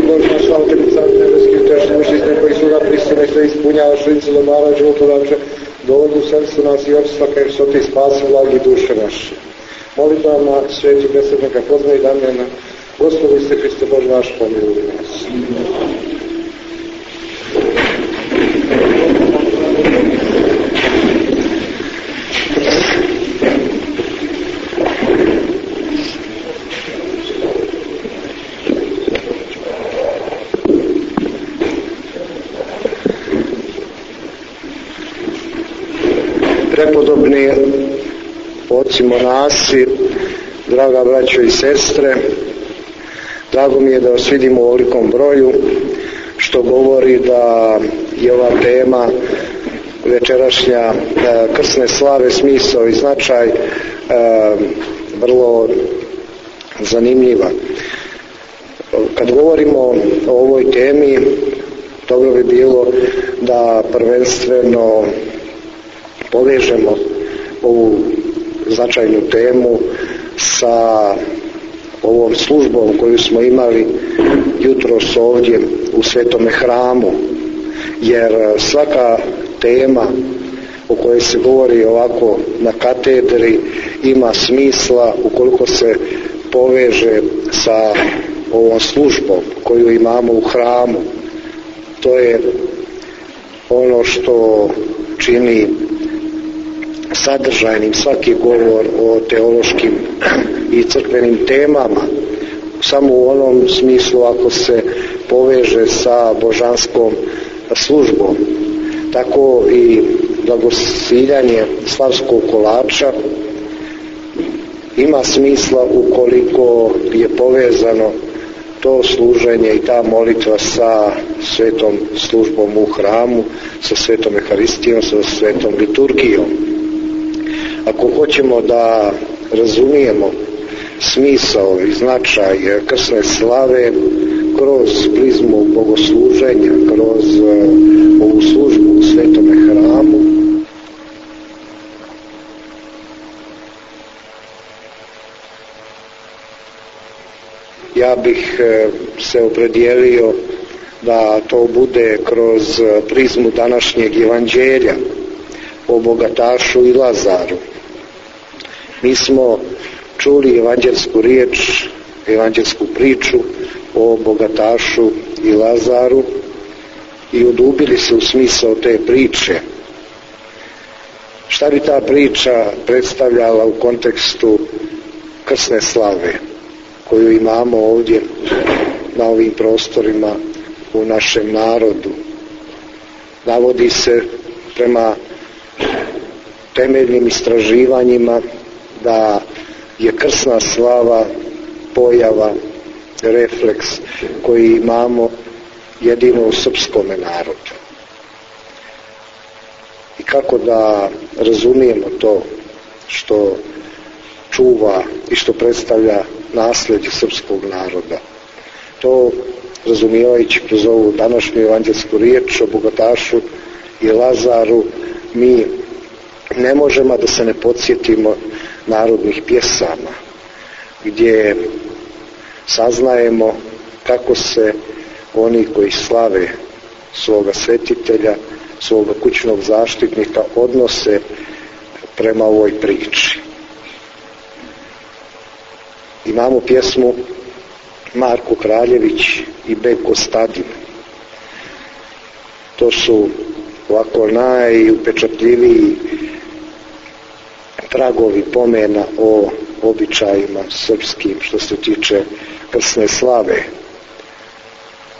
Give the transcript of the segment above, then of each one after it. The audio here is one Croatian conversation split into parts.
naš Otec, Car nebeski, tešnji mišljenje koji su ga ispunjavaš lice do mala životodače, dovodu u srcu nas i opstva, kaj što ti spasi vlagi duše naše. Molitvama sveti besednika Kozme i Damjana, Gospodu ste Hriste Bož naš, pomiluj nas. Prepodobni oci monasi, draga braćo i sestre, drago mi je da vas vidimo u ovolikom broju, što govori da je ova tema večerašnja e, krsne slave, smisao i značaj e, vrlo zanimljiva. Kad govorimo o ovoj temi, dobro bi bilo da prvenstveno povežemo ovu značajnu temu sa ovom službom koju smo imali jutros ovdje u Svetome hramu. Jer svaka tema o kojoj se govori ovako na katedri ima smisla ukoliko se poveže sa ovom službom koju imamo u hramu. To je ono što čini sadržajnim svaki govor o teološkim i crkvenim temama. Samo u onom smislu ako se poveže sa božanskom službom. Tako i blagosiljanje slavskog kolača. Ima smisla ukoliko je povezano to služenje i ta molitva sa svetom službom u hramu, sa svetom Eharistijom, sa svetom liturgijom. Ako hoćemo da razumijemo smisao i značaj krsne slave kroz prizmu bogosluženja, kroz ovu službu u svetome hramu, ja bih se opredijelio da to bude kroz prizmu današnjeg evanđelja o bogatašu i Lazaru. Mi smo čuli evanđelsku riječ, evanđelsku priču o bogatašu i Lazaru i udubili se u smisao te priče. Šta bi ta priča predstavljala u kontekstu krsne slave koju imamo ovdje na ovim prostorima u našem narodu. Navodi se prema temeljnim istraživanjima da je krsna slava pojava, refleks koji imamo jedino u srpskome narodu. I kako da razumijemo to što čuva i što predstavlja nasljeđe srpskog naroda. To razumijevajući kroz ovu današnju evanđelsku riječ o bogatašu i Lazaru mi ne možemo da se ne podsjetimo narodnih pjesama gdje saznajemo kako se oni koji slave svoga svetitelja, svoga kućnog zaštitnika odnose prema ovoj priči. Imamo pjesmu Marko Kraljević i Beko Stadin. To su ovako najupečatljiviji tragovi pomena o običajima srpskim što se tiče krsne slave.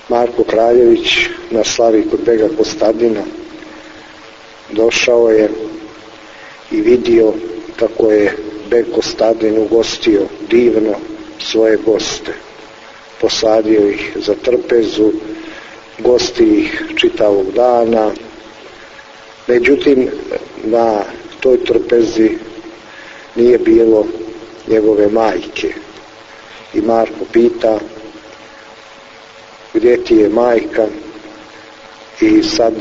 Marko Kraljević na slavi kod Bega Kostadina došao je i vidio kako je Beg Kostadin ugostio divno svoje goste. Posadio ih za trpezu, gosti ih čitavog dana. Međutim, na toj trpezi nije bilo njegove majke. I Marko pita gdje ti je majka i sad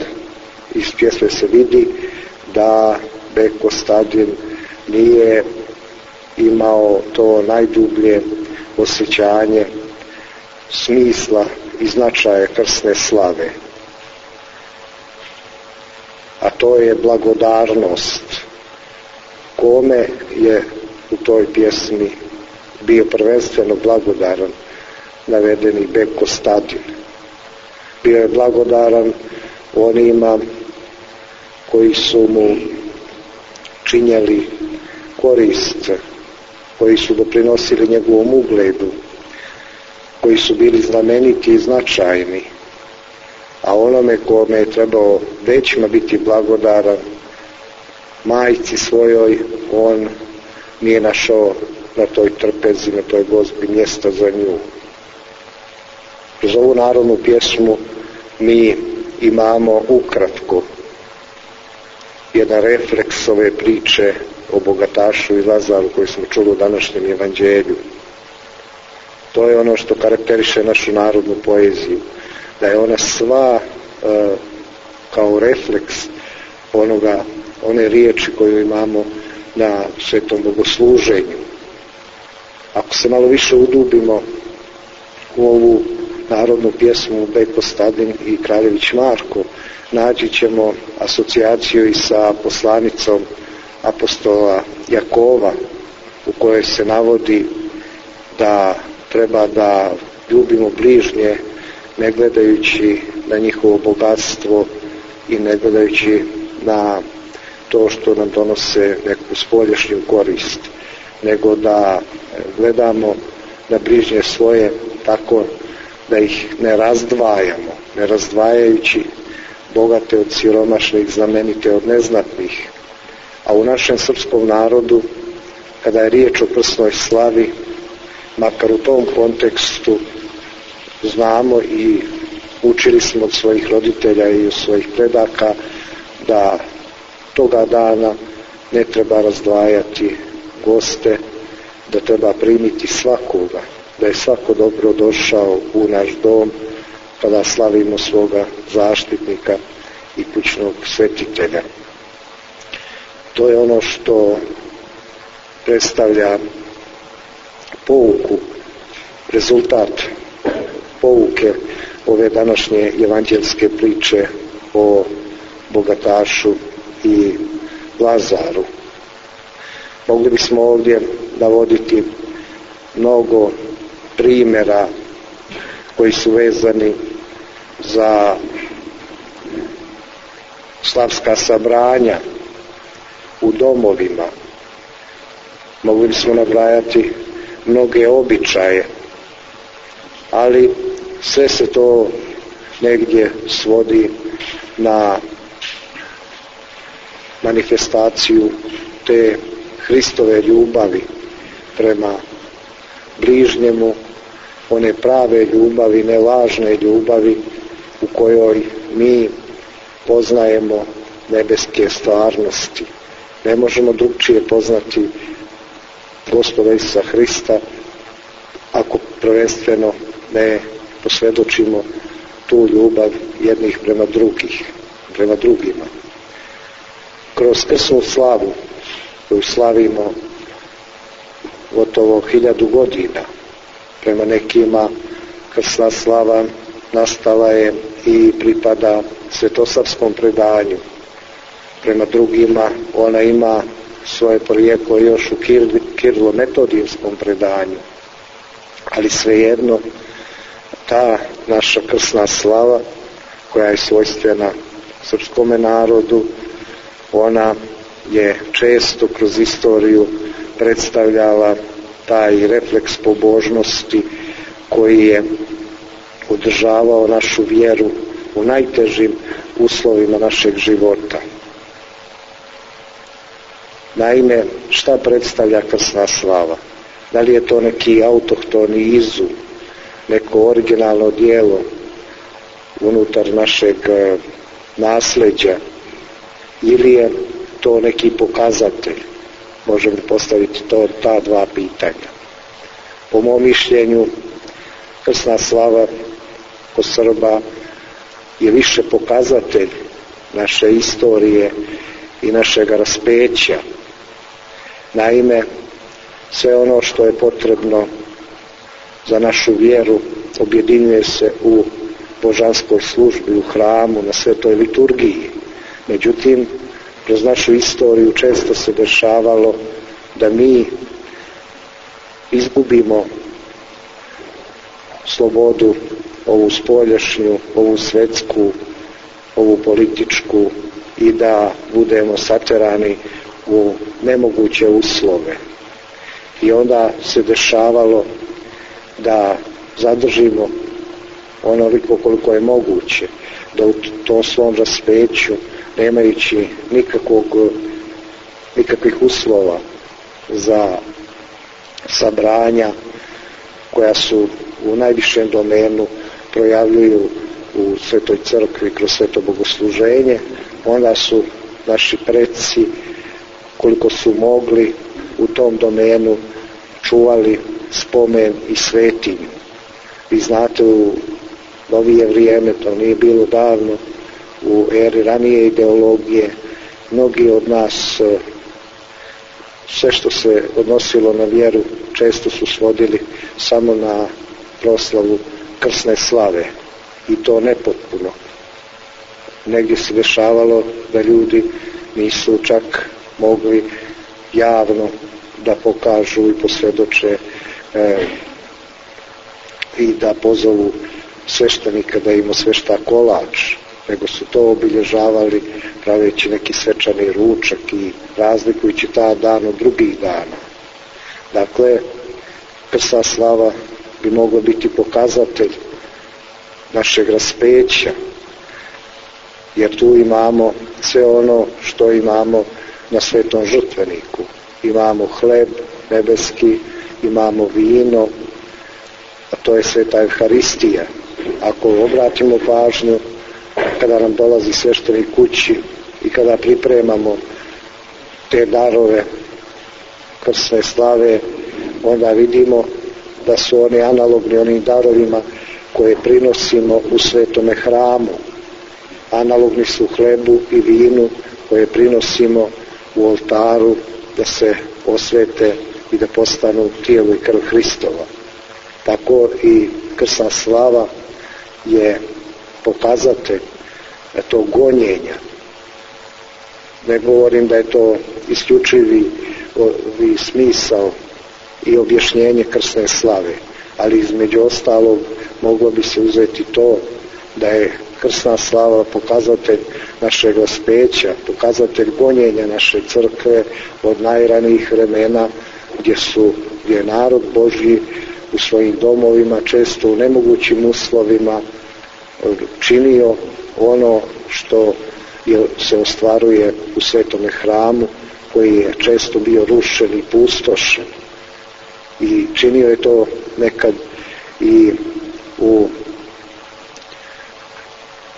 iz pjesme se vidi da Beko Stadin nije imao to najdublje osjećanje smisla i značaja krsne slave. A to je blagodarnost kome je u toj pjesmi bio prvenstveno blagodaran navedeni Beko Stadin. Bio je blagodaran onima koji su mu činjeli korist, koji su doprinosili njegovom ugledu, koji su bili znameniti i značajni, a onome kome je trebao većima biti blagodaran, majci svojoj, on nije našao na toj trpezi, na toj gozbi mjesta za nju. Kroz ovu narodnu pjesmu mi imamo ukratko jedan refleks ove priče o bogatašu i Lazaru koji smo čuli u današnjem evanđelju. To je ono što karakteriše našu narodnu poeziju. Da je ona sva e, kao refleks onoga, one riječi koju imamo na svetom bogosluženju. Ako se malo više udubimo u ovu narodnu pjesmu Beko Stadin i Kraljević Marko, naći ćemo asocijaciju i sa poslanicom apostola Jakova u kojoj se navodi da treba da ljubimo bližnje ne gledajući na njihovo bogatstvo i ne gledajući na to što nam donose neku spolješnju korist, nego da gledamo na bližnje svoje tako da ih ne razdvajamo, ne razdvajajući bogate od siromašnih, znamenite od neznatnih. A u našem srpskom narodu, kada je riječ o prsnoj slavi, makar u tom kontekstu znamo i učili smo od svojih roditelja i od svojih predaka da toga dana ne treba razdvajati goste, da treba primiti svakoga, da je svako dobro došao u naš dom kada slavimo svoga zaštitnika i kućnog svetitelja. To je ono što predstavlja pouku, rezultat pouke ove današnje evanđelske priče o bogatašu i Lazaru. Mogli bismo ovdje navoditi mnogo primjera koji su vezani za slavska sabranja u domovima. Mogli bismo nabrajati mnoge običaje, ali sve se to negdje svodi na manifestaciju te Hristove ljubavi prema bližnjemu, one prave ljubavi, ne lažne ljubavi u kojoj mi poznajemo nebeske stvarnosti. Ne možemo drugčije poznati gospoda Isusa Hrista ako prvenstveno ne posvjedočimo tu ljubav jednih prema drugih, prema drugima. Kroz krsnu slavu koju slavimo gotovo hiljadu godina, prema nekima krsna slava nastala je i pripada svetosavskom predanju. Prema drugima ona ima svoje porijeklo još u kirlo-metodijskom predanju. Ali svejedno ta naša krsna slava koja je svojstvena srpskome narodu, ona je često kroz istoriju predstavljala taj refleks pobožnosti koji je održavao našu vjeru u najtežim uslovima našeg života. Naime, šta predstavlja krsna slava? Da li je to neki autohtoni izum, neko originalno dijelo unutar našeg e, nasljeđa ili je to neki pokazatelj? Možemo postaviti to, ta dva pitanja. Po mom mišljenju, krsna slava kod Srba je više pokazatelj naše istorije i našeg raspeća. Naime, sve ono što je potrebno za našu vjeru, objedinjuje se u božanskoj službi, u hramu, na svetoj liturgiji. Međutim, kroz našu istoriju često se dešavalo da mi izgubimo slobodu ovu spoljašnju, ovu svetsku, ovu političku i da budemo saterani u nemoguće uslove. I onda se dešavalo da zadržimo onoliko koliko je moguće, da u tom svom raspeću, nemajući nikakvog, nikakvih uslova za sabranja koja su u najvišem domenu projavljuju u Svetoj crkvi kroz sveto bogosluženje, onda su naši predsi koliko su mogli u tom domenu čuvali spomen i svetinju. Vi znate u novije vrijeme, to nije bilo davno, u eri ranije ideologije, mnogi od nas e, sve što se odnosilo na vjeru često su svodili samo na proslavu krsne slave i to nepotpuno. Negdje se dešavalo da ljudi nisu čak mogli javno da pokažu i posvjedoče e, i da pozovu sveštenika da ima svešta kolač, nego su to obilježavali praveći neki svečani ručak i razlikujući ta dan od drugih dana. Dakle, krsa slava bi mogla biti pokazatelj našeg raspeća, jer tu imamo sve ono što imamo na svetom žrtveniku. Imamo hleb nebeski, imamo vino, a to je sveta Evharistija. Ako obratimo pažnju kada nam dolazi sveštenik kući i kada pripremamo te darove krsne slave, onda vidimo da su oni analogni onim darovima koje prinosimo u svetome hramu. Analogni su hlebu i vinu koje prinosimo u oltaru da se osvete i da postanu tijelo i krv Hristova. Tako i krsna slava je pokazatelj tog gonjenja. Ne govorim da je to isključivi smisao i objašnjenje krsne slave, ali između ostalog moglo bi se uzeti to da je krsna slava pokazatelj našeg ospeća, pokazatelj gonjenja naše crkve od najranijih vremena gdje su gdje je narod Božji u svojim domovima često u nemogućim uslovima činio ono što je, se ostvaruje u svetome hramu koji je često bio rušen i pustošen. I činio je to nekad i u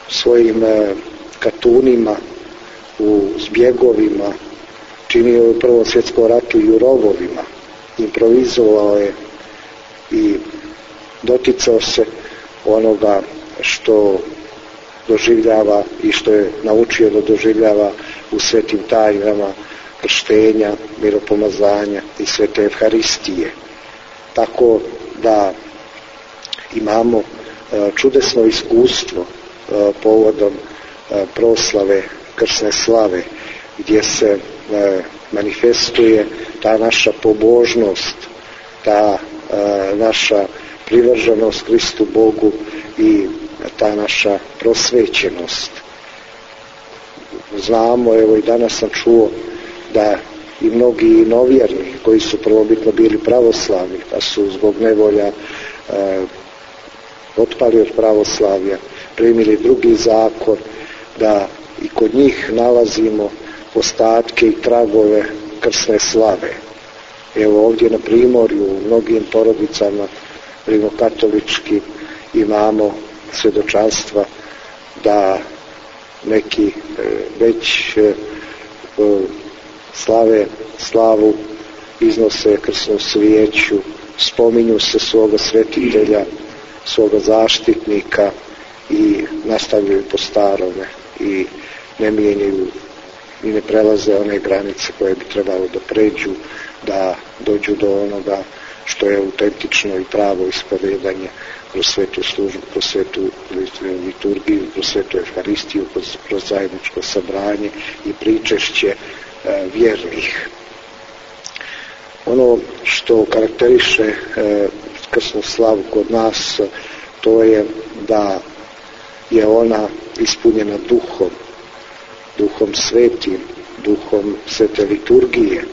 svojim e, katunima, u zbjegovima, činio je u Prvom svjetskom ratu i u rovovima, improvizovao je i doticao se onoga što doživljava i što je naučio da doživljava u svetim tajnama krštenja, miropomazanja i svete Evharistije. Tako da imamo e, čudesno iskustvo povodom e, proslave krsne slave gdje se manifestuje ta naša pobožnost, ta naša privrženost Kristu Bogu i ta naša prosvećenost. Znamo, evo i danas sam čuo da i mnogi novjerni koji su prvobitno bili pravoslavni, pa su zbog nevolja e, otpali od pravoslavlja, primili drugi zakon, da i kod njih nalazimo ostatke i tragove krsne slave. Evo ovdje na Primorju u mnogim porodicama rimokatolički imamo svjedočanstva da neki e, već e, slave slavu iznose krsnu svijeću spominju se svoga svetitelja svoga zaštitnika i nastavljaju po starome i ne mijenjaju i ne prelaze one granice koje bi trebalo da pređu da dođu do onoga što je autentično i pravo ispovedanje kroz svetu službu, kroz svetu liturgiju, kroz svetu Euharistiju, kroz, kroz zajedničko sabranje i pričešće e, vjernih. Ono što karakteriše e, krsnu slavu kod nas, to je da je ona ispunjena duhom, duhom svetim, duhom svete liturgije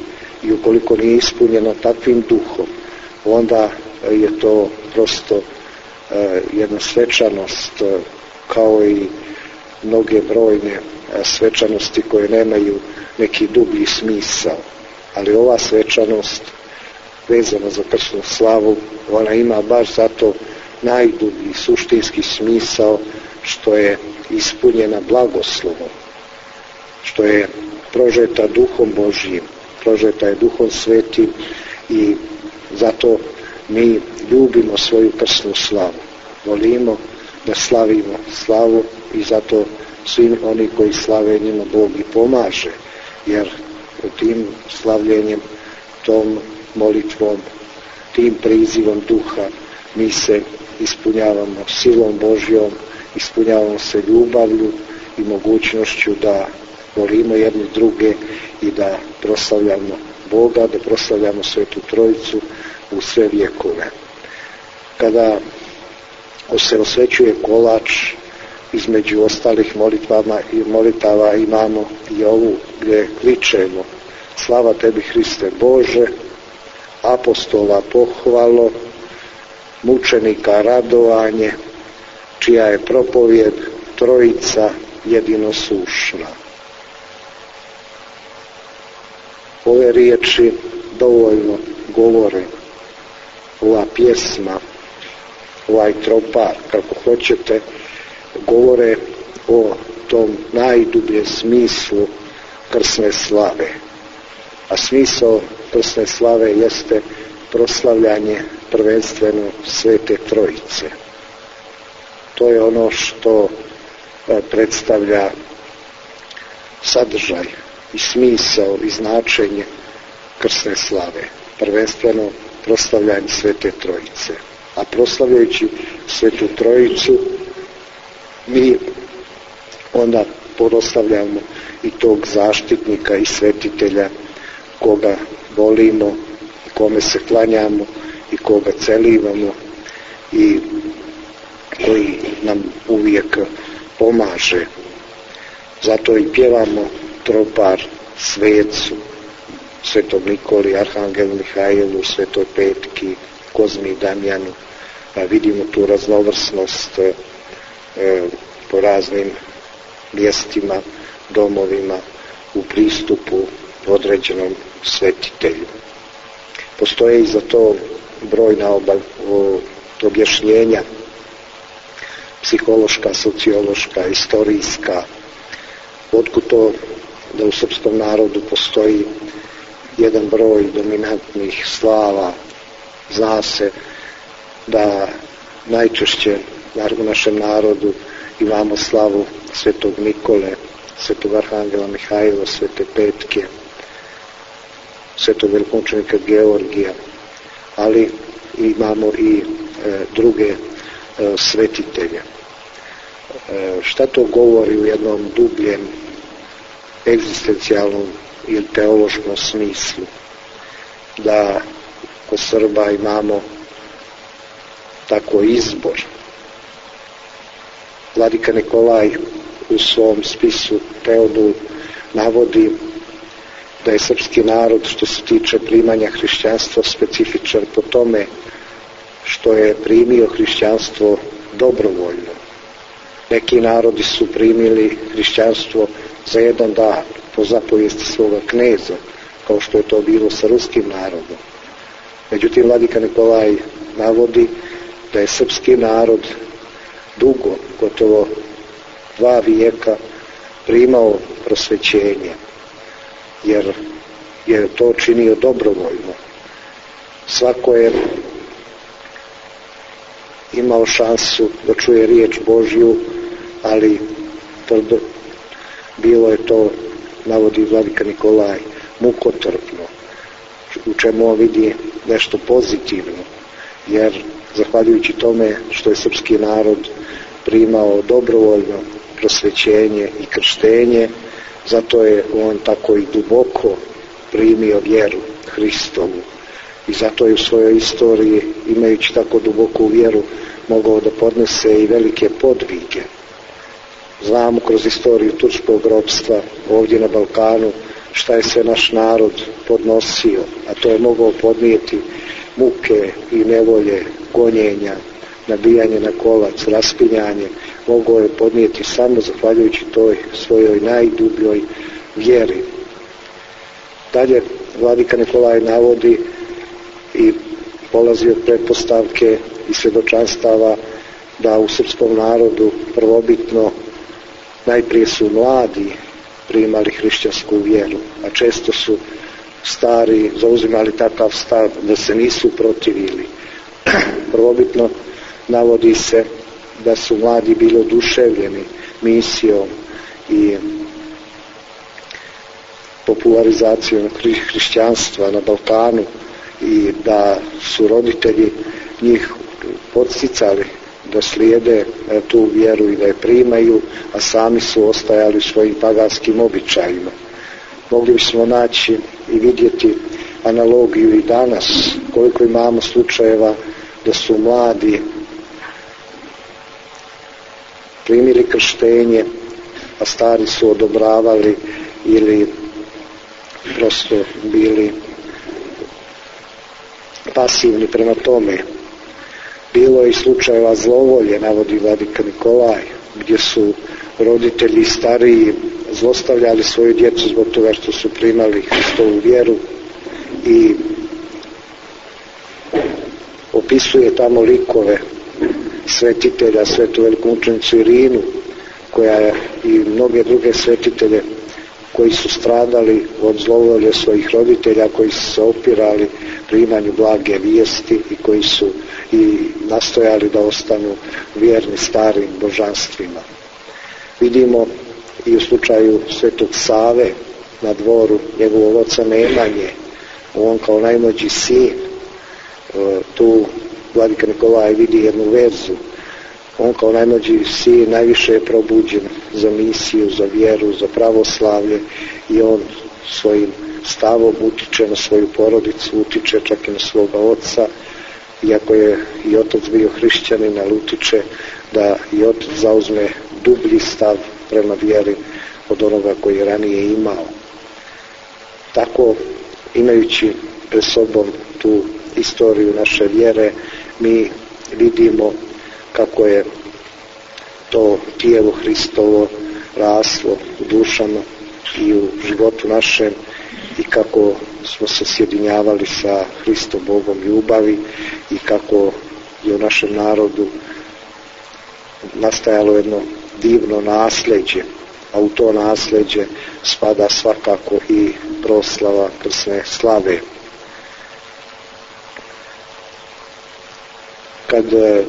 i ukoliko nije ispunjena takvim duhom, onda je to prosto e, jedna svečanost e, kao i mnoge brojne e, svečanosti koje nemaju neki dublji smisao. Ali ova svečanost vezana za krsnu slavu, ona ima baš zato najdublji suštinski smisao što je ispunjena blagoslovom, što je prožeta duhom Božijim, prožeta je duhom svetim i zato mi ljubimo svoju krsnu slavu. Volimo da slavimo slavu i zato svi oni koji slave njima Bog i pomaže, jer u tim slavljenjem, tom molitvom, tim prizivom duha mi se ispunjavamo silom Božjom, ispunjavamo se ljubavlju i mogućnošću da volimo jedni druge i da proslavljamo Boga, da proslavljamo Svetu Trojicu u sve vjekove. Kada se osvećuje kolač, između ostalih molitvama i molitava imamo i ovu gdje kličemo Slava tebi Hriste Bože, apostola pohvalo, mučenika radovanje, čija je propovjed trojica jedinosušna. Ove riječi dovoljno govore ova pjesma, ovaj tropar, kako hoćete, govore o tom najdubljem smislu krsne slave. A smisao krsne slave jeste proslavljanje prvenstveno Svete Trojice. To je ono što e, predstavlja sadržaj i smisao i značenje krsne slave. Prvenstveno proslavljanje Svete Trojice. A proslavljajući Svetu Trojicu mi onda proslavljamo i tog zaštitnika i svetitelja koga volimo, kome se klanjamo i koga celivamo i koji nam uvijek pomaže. Zato i pjevamo tropar svecu, svetom Nikoli, Arhangelu Mihajlu, svetoj Petki, Kozmi Damjanu. Pa vidimo tu raznovrsnost e, po raznim mjestima, domovima, u pristupu određenom svetitelju. Postoje i za to brojna objašnjenja psihološka, sociološka, istorijska, otkud to da u srpskom narodu postoji jedan broj dominantnih slava, zna se da najčešće u našem narodu imamo slavu svetog Nikole, svetog Arhangela Mihajla, svete Petke, svetog velikomučenika Georgija, ali imamo i e, druge e, svetitelje. E, šta to govori u jednom dubljem egzistencijalnom ili teološkom smislu? Da kod Srba imamo tako izbor. Vladika Nikolaj u svom spisu Teodu navodi da je srpski narod što se tiče primanja hrišćanstva specifičan po tome što je primio hrišćanstvo dobrovoljno. Neki narodi su primili hrišćanstvo za jedan dan po zapovijesti svoga kneza, kao što je to bilo sa ruskim narodom. Međutim, Vladika Nikolaj navodi da je srpski narod dugo, gotovo dva vijeka, primao prosvećenje, jer je to činio dobrovoljno. Svako je imao šansu da čuje riječ Božju, ali bilo je to, navodi Vladika Nikolaj, mukotrpno. u čemu on vidi nešto pozitivno, jer zahvaljujući tome što je srpski narod primao dobrovoljno prosvećenje i krštenje, zato je on tako i duboko primio vjeru Hristovu i zato je u svojoj istoriji, imajući tako duboku vjeru, mogao da podnese i velike podvige. Znamo kroz istoriju turskog ropstva ovdje na Balkanu šta je sve naš narod podnosio, a to je mogao podnijeti muke i nevolje, gonjenja, nabijanje na kolac, raspinjanje, mogao je podnijeti samo zahvaljujući toj svojoj najdubljoj vjeri. Dalje, Vladika Nikolaj navodi i polazi od pretpostavke i svjedočanstava da u srpskom narodu prvobitno najprije su mladi primali hrišćansku vjeru, a često su stari zauzimali takav stav da se nisu protivili. Prvobitno navodi se da su mladi bili oduševljeni misijom i popularizacijom hrišćanstva na Balkanu i da su roditelji njih podsticali da slijede e, tu vjeru i da je primaju, a sami su ostajali u svojim paganskim običajima. Mogli bismo naći i vidjeti analogiju i danas, koliko imamo slučajeva da su mladi primili krštenje, a stari su odobravali ili prosto bili pasivni prema tome. Bilo je i slučajeva zlovolje, navodi Vladika Nikolaj, gdje su roditelji stariji zlostavljali svoju djecu zbog toga što su primali Hristovu vjeru i opisuje tamo likove svetitelja, svetu veliku učenicu Irinu, koja je i mnoge druge svetitelje koji su stradali od zlovolje svojih roditelja, koji su se opirali primanju blage vijesti i koji su i nastojali da ostanu vjerni starim božanstvima. Vidimo i u slučaju Svetog Save na dvoru njegovog oca Nemanje, on kao najmlađi sin, e, tu Vladika Nikolaj vidi jednu vezu. On kao najmlađi sin najviše je probuđen za misiju, za vjeru, za pravoslavlje i on svojim stavom utiče na svoju porodicu, utiče čak i na svoga oca, iako je i otac bio hrišćanin, ali utiče da i otac zauzme dublji stav prema vjeri od onoga koji je ranije imao. Tako, imajući pred sobom tu istoriju naše vjere, mi vidimo kako je to tijelo Hristovo raslo u dušama i u životu našem i kako smo se sjedinjavali sa Hristom Bogom ljubavi i kako je u našem narodu nastajalo jedno divno nasljeđe, a u to nasljeđe spada svakako i proslava krsne slave. Kad e,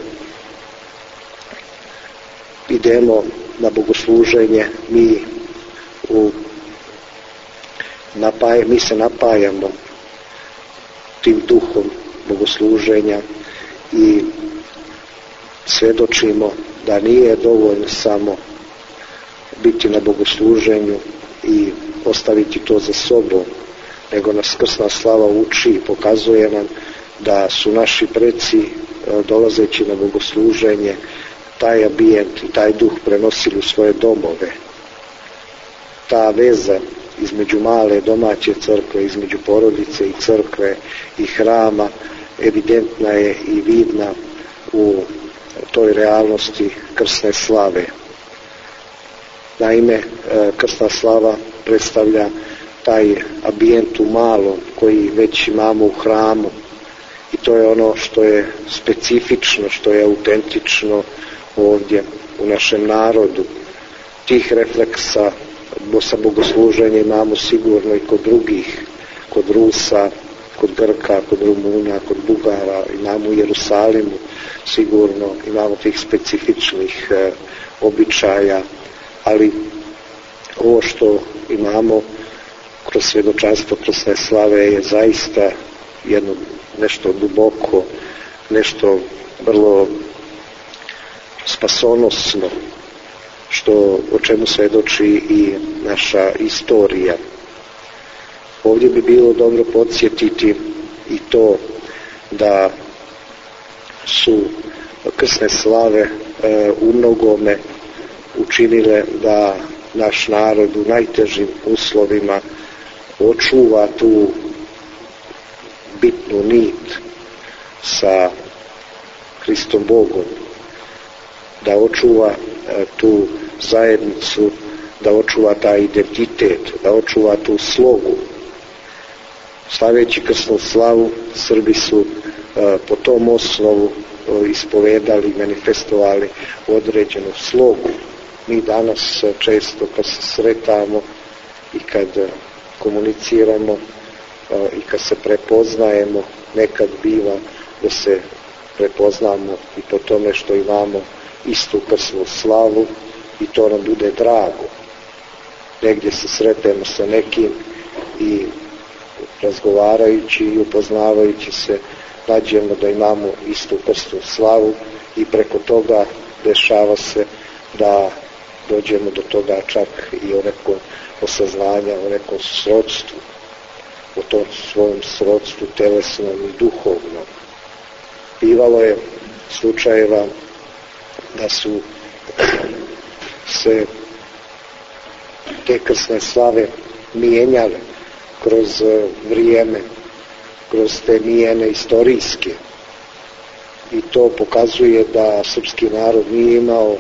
idemo na bogosluženje, mi u napaj, mi se napajamo tim duhom bogosluženja i svjedočimo da nije dovoljno samo biti na bogosluženju i ostaviti to za sobom, nego nas krsna slava uči i pokazuje nam da su naši preci e, dolazeći na bogosluženje taj ambijent i taj duh prenosili u svoje domove. Ta veza između male domaće crkve, između porodice i crkve i hrama evidentna je i vidna u toj realnosti krsne slave. Naime, e, krsna slava predstavlja taj ambijent u malom koji već imamo u hramu i to je ono što je specifično, što je autentično ovdje u našem narodu. Tih refleksa sa bogosluženjem imamo sigurno i kod drugih, kod Rusa, kod Grka, kod Rumuna, kod Bugara, imamo u Jerusalimu, sigurno imamo tih specifičnih e, običaja, ali ovo što imamo kroz svjedočanstvo krsne slave je zaista jedno nešto duboko, nešto vrlo spasonosno, što o čemu svjedoči i naša istorija. Ovdje bi bilo dobro podsjetiti i to da su krsne slave e, u mnogome učinile da naš narod u najtežim uslovima očuva tu bitnu nit sa Hristom Bogom, da očuva e, tu zajednicu, da očuva taj identitet, da očuva tu slogu. Slaveći krsnu slavu, Srbi su e, po tom osnovu e, ispovedali, manifestovali određenu slogu. Mi danas često kad se sretamo i kad komuniciramo i kad se prepoznajemo, nekad biva da se prepoznamo i po tome što imamo istu krsnu slavu i to nam bude drago. Negdje se sretemo sa nekim i razgovarajući i upoznavajući se nađemo da imamo istu krsnu slavu i preko toga dešava se da dođemo do toga čak i o nekom osaznanja, o nekom srodstvu, o tom svojom srodstvu telesnom i duhovnom. Bivalo je slučajeva da su se te krsne slave mijenjale kroz e, vrijeme, kroz te mijene istorijske. I to pokazuje da srpski narod nije imao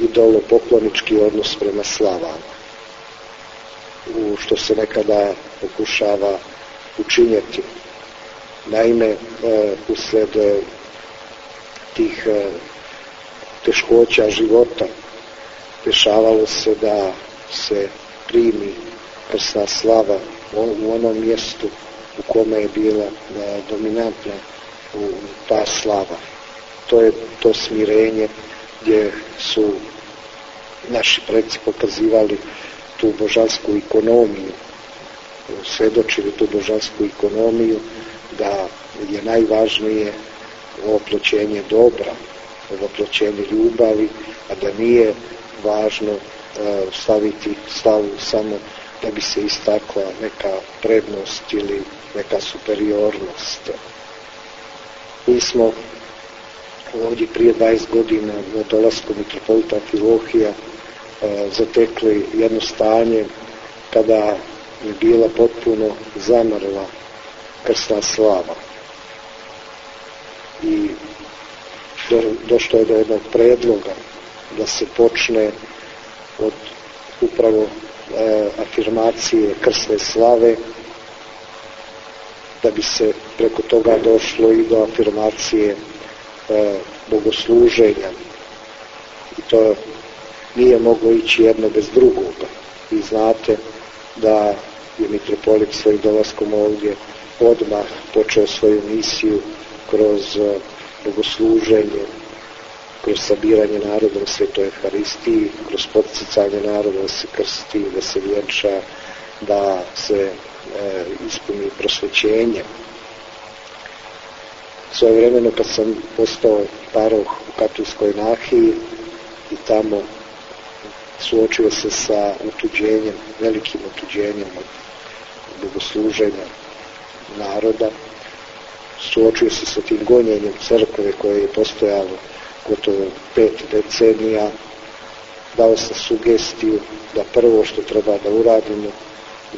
idolopoklonički odnos prema slavama. U što se nekada pokušava učinjeti. Naime, e, usled e, tih teškoća života dešavalo se da se primi krsna slava u onom mjestu u kome je bila dominantna u ta slava. To je to smirenje gdje su naši predsi pokazivali tu božansku ekonomiju, svedočili tu božansku ekonomiju da je najvažnije oploćenje dobra, voproćenje ljubavi, a da nije važno e, staviti stavu samo da bi se istakla neka prednost ili neka superiornost. Mi smo ovdje prije 20 godina na dolasku mitropolita Filohija e, zatekli jedno stanje kada je bila potpuno zamrla krsna slava. I do, došlo je do jednog predloga da se počne od upravo e, afirmacije krsne slave da bi se preko toga došlo i do afirmacije e, bogosluženja. I to nije moglo ići jedno bez drugoga. Vi znate da je mitropolit svojim dolaskom ovdje odmah počeo svoju misiju kroz e, bogosluženje, kroz sabiranje naroda na svetoj Euharistiji, kroz podsjecanje naroda da se krsti, da se vjenča, da se e, ispuni prosvećenje. Svoje vremeno kad sam postao paroh u Katulskoj nahiji i tamo suočio se sa utuđenjem, velikim utuđenjem od bogosluženja naroda, suočio se sa tim gonjenjem crkve koje je postojalo gotovo pet decenija, dao sam sugestiju da prvo što treba da uradimo,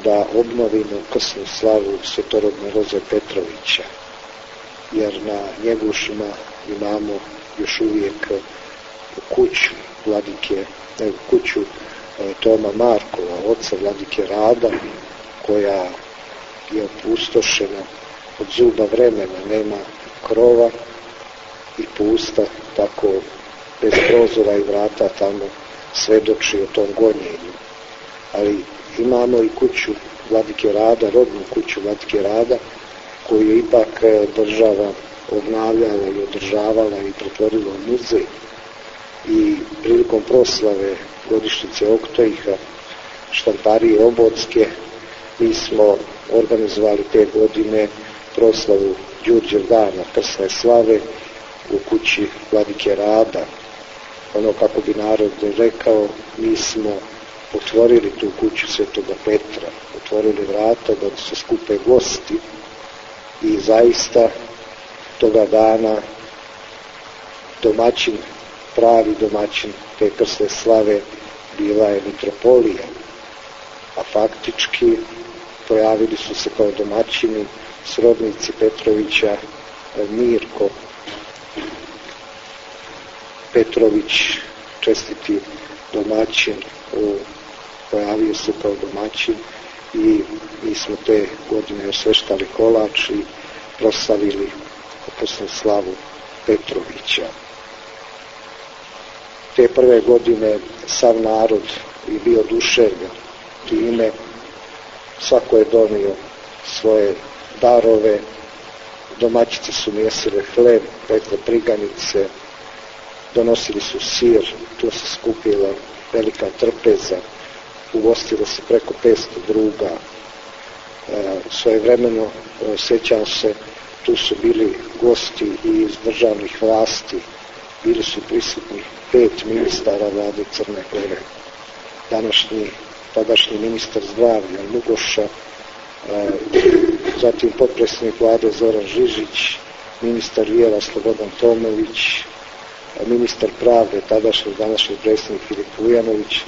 da obnovimo krsnu slavu svetorodne Roze Petrovića, jer na njegušima imamo još uvijek kuću vladike, ne, kuću e, Toma Markova, oca vladike Rada, koja je opustošena od zuba vremena, nema krova i pusta, tako bez prozora i vrata tamo svedoči o tom gonjenju. Ali imamo i kuću Vladike Rada, rodnu kuću Vladike Rada, koju je ipak e, država obnavljala i održavala i pretvorila muzej. I prilikom proslave godišnjice Oktojiha štamparije Obodske. Mi smo organizovali te godine proslavu Đurđev dana krsne slave u kući Vladike Rada. Ono kako bi narod rekao, mi smo otvorili tu kuću Svetoga Petra, otvorili vrata da se skupe gosti i zaista toga dana domaćin, pravi domaćin te krsne slave bila je mitropolija, a faktički pojavili su se kao domaćini srodnici Petrovića Mirko Petrović, čestiti domaćin, pojavio se kao domaćin i mi smo te godine osveštali kolač i proslavili okrsnu slavu Petrovića. Te prve godine sav narod je bio oduševljen time, svako je donio svoje darove, domaćice su mjesile hleb, pekle priganice, donosili su sir, tu se skupila velika trpeza, ugostilo se preko 500 druga. E, svoje vremeno, e, se, tu su bili gosti iz državnih vlasti, bili su prisutni pet ministara vlade Crne Gore. Današnji, tadašnji ministar zdravlja Lugoša, zatim potpredsjednik vlade Zoran Žižić, ministar vjera Slobodan Tomović, ministar pravde, tadašnji današnji predsjednik Filip Vujanović,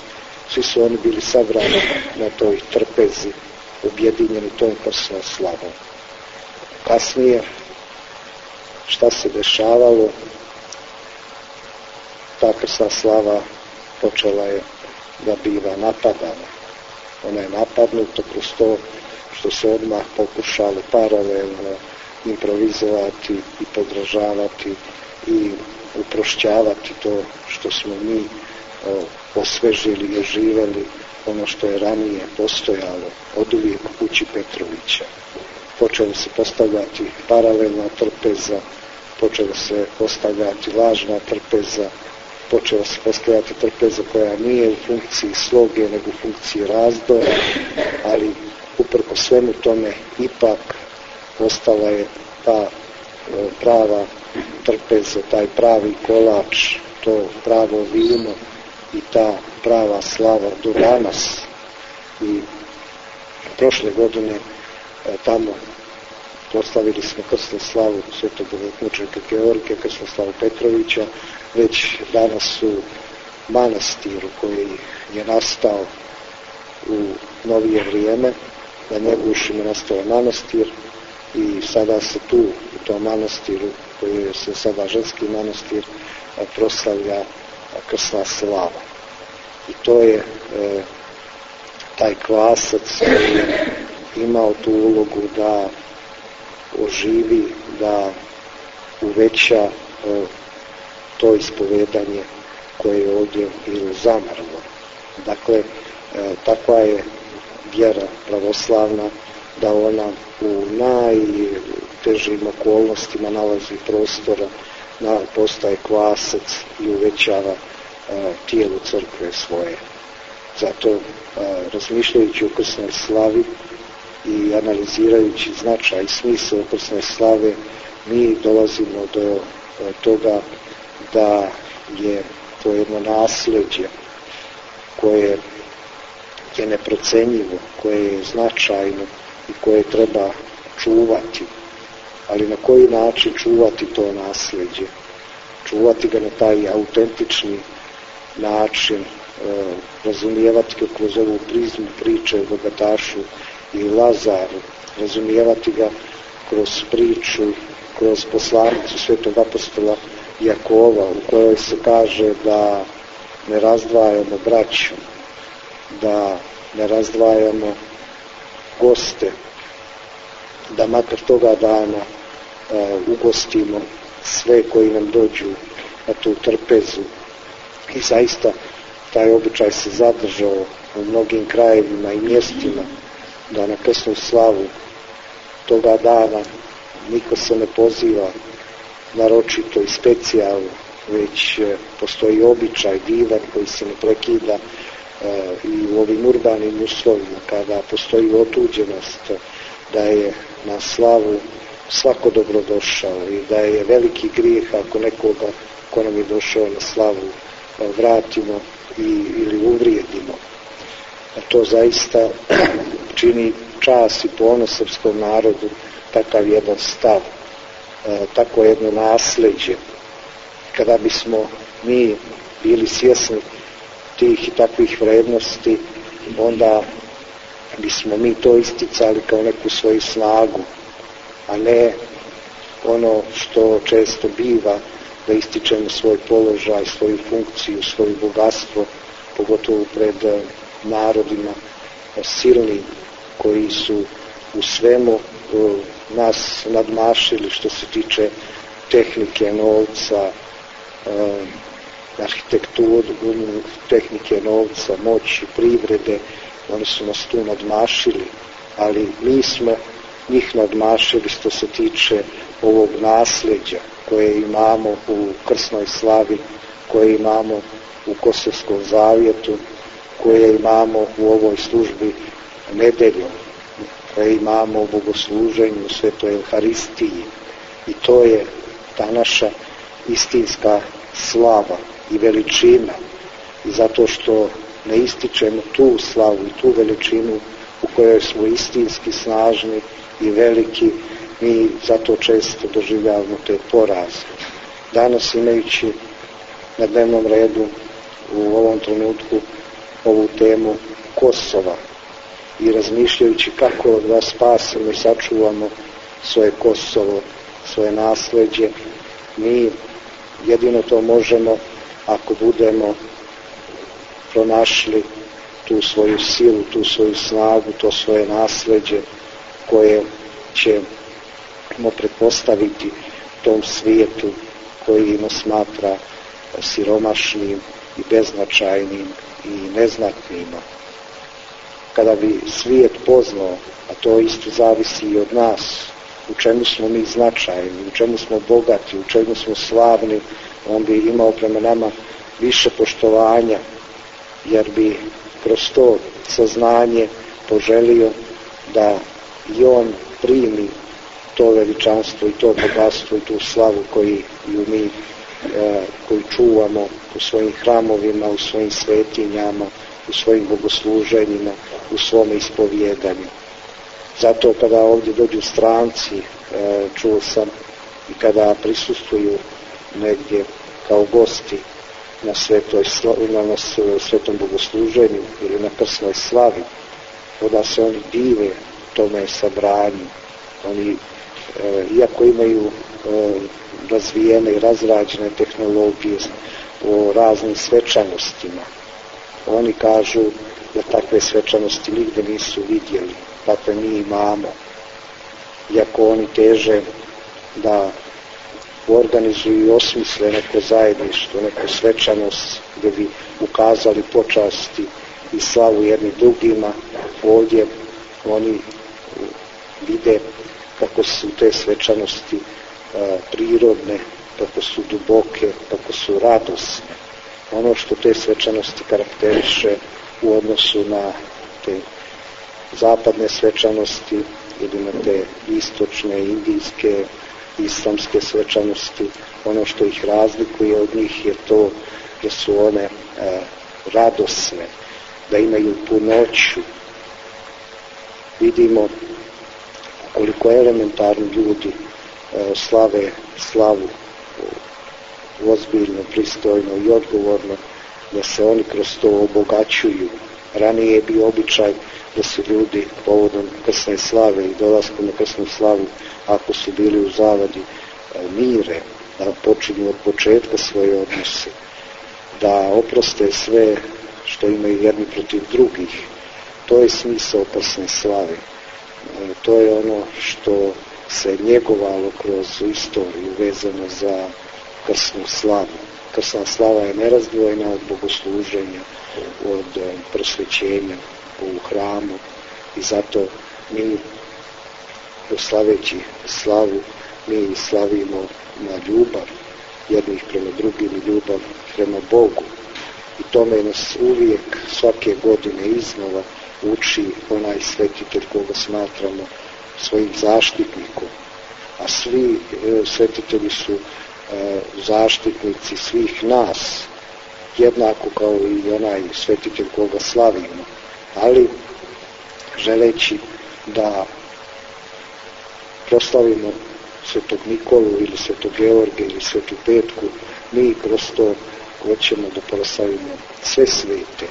svi su oni bili sabrani na toj trpezi, objedinjeni tom krsnom slavom. Kasnije, šta se dešavalo, ta krsna slava počela je da biva napadana. Ona je napadnuta kroz to što se odmah pokušalo paralelno improvizovati i podražavati i uprošćavati to što smo mi osvežili i oživeli ono što je ranije postojalo od uvijek kući Petrovića. Počelo se postavljati paralelna trpeza, počelo se postavljati lažna trpeza, počelo se postavljati trpeza koja nije u funkciji sloge, nego u funkciji razdora, ali uprko svemu tome ipak ostala je ta e, prava trpeza, taj pravi kolač, to pravo vino i ta prava slava do danas. I prošle godine e, tamo proslavili smo krsnu slavu svetog mučenika Georgija, krsnu slavu Petrovića, već danas su manastiru koji je nastao u novije vrijeme, na je nastao manastir i sada se tu u tom manastiru koji se sada ženski manastir proslavlja krsna slava. I to je e, taj kvasac koji je imao tu ulogu da oživi, da uveća e, to ispovedanje koje je ovdje bilo zamrlo. Dakle, e, takva je vjera pravoslavna da ona u najtežim okolnostima nalazi prostora, na, postaje kvasac i uvećava a, tijelu crkve svoje. Zato a, razmišljajući o krsnoj slavi i analizirajući značaj i smisao krsne slave, mi dolazimo do toga da je to jedno nasljeđe koje je neprocenjivo, koje je značajno i koje treba čuvati. Ali na koji način čuvati to nasljeđe? Čuvati ga na taj autentični način, e, razumijevati ga kroz ovu prizmu priče o bogatašu i Lazaru, razumijevati ga kroz priču, kroz poslanicu svetog apostola Jakova u kojoj se kaže da ne razdvajamo braću, da ne razdvajamo goste, da makar toga dana uh, ugostimo sve koji nam dođu na tu trpezu. I zaista taj običaj se zadržao u mnogim krajevima i mjestima da na krsnu slavu toga dana niko se ne poziva naročito i specijalno, već postoji običaj divan koji se ne prekida i u ovim urbanim uslovima kada postoji otuđenost da je na slavu svako dobrodošao i da je veliki grijeh ako nekoga ko nam je došao na slavu vratimo i, ili uvrijedimo. A to zaista čini čas i ponos srpskom narodu takav jedan stav, tako jedno nasljeđe. Kada bismo mi bili svjesni tih i takvih vrednosti, onda bismo mi to isticali kao neku svoju snagu, a ne ono što često biva da ističemo svoj položaj, svoju funkciju, svoje bogatstvo, pogotovo pred eh, narodima eh, silni koji su u svemu eh, nas nadmašili što se tiče tehnike novca, arhitekturu, tehnike novca, moći, privrede, oni su nas tu nadmašili, ali mi smo njih nadmašili što se tiče ovog nasljeđa koje imamo u krsnoj slavi, koje imamo u Kosovskom zavjetu, koje imamo u ovoj službi nedeljom, koje imamo u bogosluženju u svetoj Euharistiji. I to je ta naša istinska slava i veličina. I zato što ne ističemo tu slavu i tu veličinu u kojoj smo istinski snažni i veliki, mi zato često doživljavamo te poraze. Danas imajući na dnevnom redu u ovom trenutku ovu temu Kosova i razmišljajući kako da spasimo i sačuvamo svoje Kosovo, svoje nasleđe, mi jedino to možemo ako budemo pronašli tu svoju silu, tu svoju snagu, to svoje nasleđe koje ćemo pretpostaviti tom svijetu koji nas smatra siromašnim i beznačajnim i neznatnima. Kada bi svijet poznao, a to isto zavisi i od nas, u čemu smo mi značajni, u čemu smo bogati, u čemu smo slavni, on bi imao prema nama više poštovanja, jer bi kroz to saznanje poželio da i on primi to veličanstvo i to bogatstvo i tu slavu koji ju mi e, koji čuvamo u svojim hramovima, u svojim svetinjama, u svojim bogosluženjima, u svome ispovjedanju. Zato kada ovdje dođu stranci, e, čuo sam i kada prisustuju negdje kao gosti na, svetoj, na svetom bogosluženju ili na krsnoj slavi, onda se oni dive tome sabranju. Oni, e, iako imaju e, razvijene i razrađene tehnologije o raznim svečanostima, oni kažu da takve svečanosti nigde nisu vidjeli, takve mi imamo. Iako oni teže da organizuju i osmisle neko zajedništvo, neku svečanost gdje bi ukazali počasti i slavu jednim drugima, ovdje oni vide kako su te svečanosti prirodne, kako su duboke, kako su radosne. Ono što te svečanosti karakteriše u odnosu na te zapadne svečanosti ili na te istočne, indijske, islamske svečanosti, ono što ih razlikuje od njih je to da su one radosne, da imaju punoću. Vidimo koliko elementarni ljudi slave slavu ozbiljno, pristojno i odgovorno, da se oni kroz to obogaćuju. Ranije je bio običaj da se ljudi povodom krsne slave i dolaskom na krsnu slavu, ako su bili u zavadi, mire, da počinju od početka svoje odnose, da oproste sve što imaju jedni protiv drugih. To je smisao krsne slave. To je ono što se njegovalo kroz istoriju vezano za krsnu slavu. Krsna slava je nerazdvojena od bogosluženja, od eh, prosvećenja u hramu i zato mi slaveći slavu mi slavimo na ljubav jednih prema drugim i ljubav prema Bogu i tome nas uvijek svake godine iznova uči onaj svetitelj koga smatramo svojim zaštitnikom. A svi e, svetitelji su e, zaštitnici svih nas, jednako kao i onaj svetitelj koga slavimo. Ali želeći da proslavimo svetog Nikolu ili svetog George ili svetu Petku, mi kroz to hoćemo da proslavimo sve svete.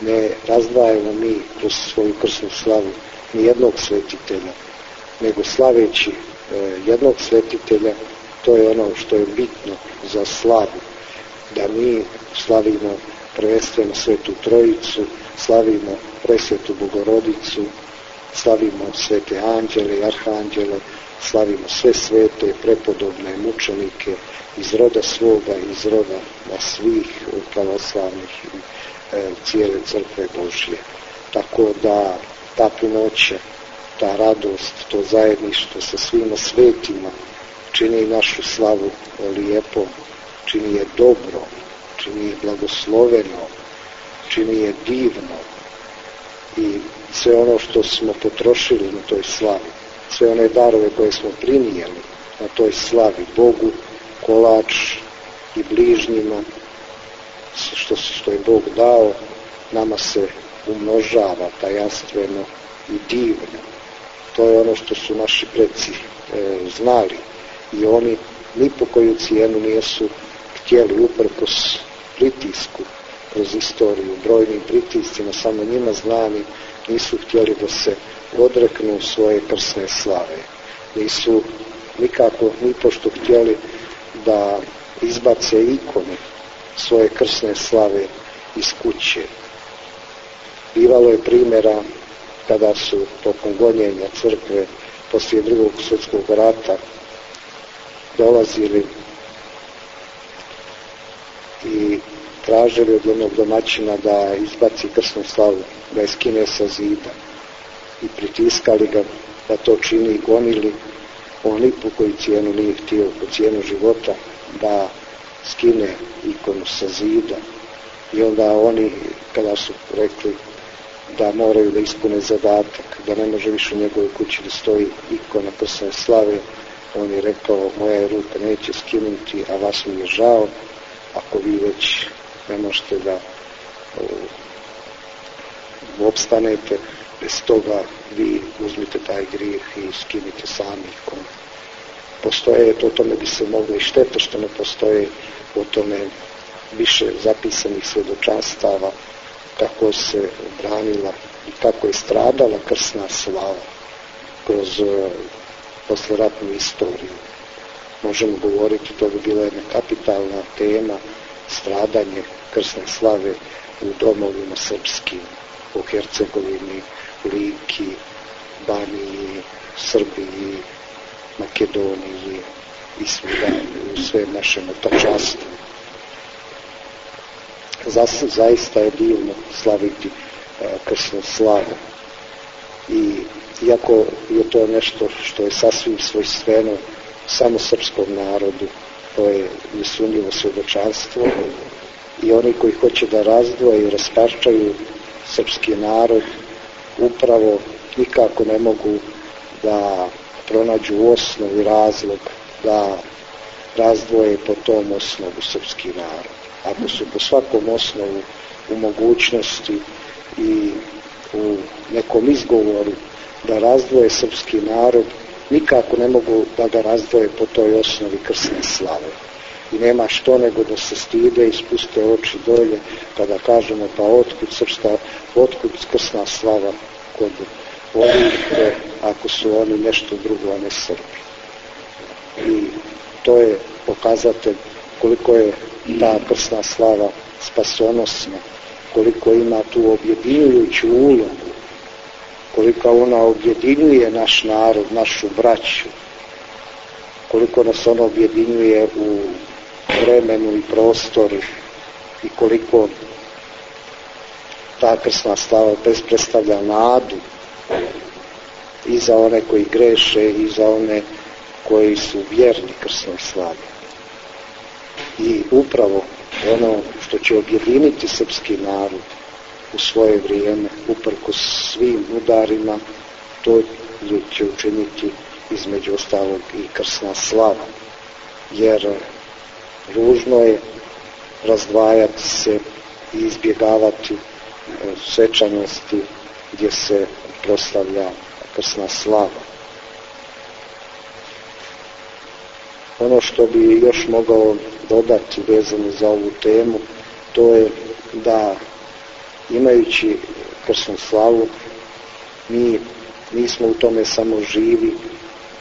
Ne razdvajamo mi kroz svoju krsnu slavu ni jednog svetitelja, nego slaveći e, jednog svetitelja, to je ono što je bitno za slavu, da mi slavimo prvenstveno svetu trojicu, slavimo presvetu bogorodicu, slavimo svete anđele i arhanđele, slavimo sve svete, prepodobne mučenike iz roda svoga, iz roda svih pravoslavnih e, cijele crkve Božje. Tako da ta punoća, ta radost, to zajedništvo sa svima svetima čini našu slavu lijepo, čini je dobro, čini je blagosloveno, čini je divno i sve ono što smo potrošili na toj slavi, sve one darove koje smo primijeli na toj slavi Bogu, kolač i bližnjima, što, što je Bog dao, nama se umnožava tajanstveno i divno. To je ono što su naši preci e, znali i oni ni po koju cijenu nisu htjeli uprkos pritisku kroz istoriju, brojnim pritiscima, samo njima znani, nisu htjeli da se odreknu svoje krsne slave. Nisu nikako ni pošto htjeli da izbace ikone svoje krsne slave iz kuće. Bivalo je primjera kada su tokom gonjenja crkve poslije drugog svjetskog rata dolazili i tražili od jednog domaćina da izbaci krsnu slavu, da je skine sa zida i pritiskali ga da to čini i gonili. On po koju cijenu nije htio, po cijenu života, da skine ikonu sa zida. I onda oni, kada su rekli da moraju da ispune zadatak, da ne može više u njegovoj kući da stoji ikona krsne slave, on je rekao, moja ruka neće skinuti, a vas mi je žao, ako vi već ne možete da opstanete, bez toga vi uzmite taj grijeh i skinite sami ikonu. Postoje, o tome bi se moglo i što ne postoje o tome više zapisanih svjedočanstava kako se branila i kako je stradala krsna slava kroz posleratnu istoriju. Možemo govoriti, to bi bila jedna kapitalna tema, stradanje krsne slave u domovima srpskim, u Hercegovini, Liki, Baniji, Srbiji, Makedoniji i svuda u sve naše motačastvo. Zaista je divno slaviti e, krsnu slavu i iako je to nešto što je sasvim svojstveno samo srpskom narodu, to je nesumljivo svjedočanstvo i oni koji hoće da razdvoje i rasparčaju srpski narod upravo nikako ne mogu da pronađu osnovu i razlog da razdvoje po tom osnovu srpski narod. Ako su po svakom osnovu u mogućnosti i u nekom izgovoru da razdvoje srpski narod, nikako ne mogu da ga razdvoje po toj osnovi krsne slave. I nema što nego da se stide i spuste oči dolje kada kažemo pa otkud srpska, otkud krsna slava kod ovih ako su oni nešto drugo, a ne Srbi. I to je pokazatelj koliko je ta krsna slava spasonosna, koliko ima tu objedinjujuću ulogu koliko ona objedinjuje naš narod, našu braću, koliko nas ona objedinjuje u vremenu i prostoru i koliko ta krsna slava predstavlja nadu i za one koji greše i za one koji su vjerni krsnoj slavi. I upravo ono što će objediniti srpski narod u svoje vrijeme, uprko svim udarima, to će učiniti između ostalog i krsna slava. Jer ružno je razdvajati se i izbjegavati e, svečanosti gdje se proslavlja krsna slava. Ono što bi još mogao dodati vezano za ovu temu, to je da imajući krsnu slavu, mi nismo u tome samo živi,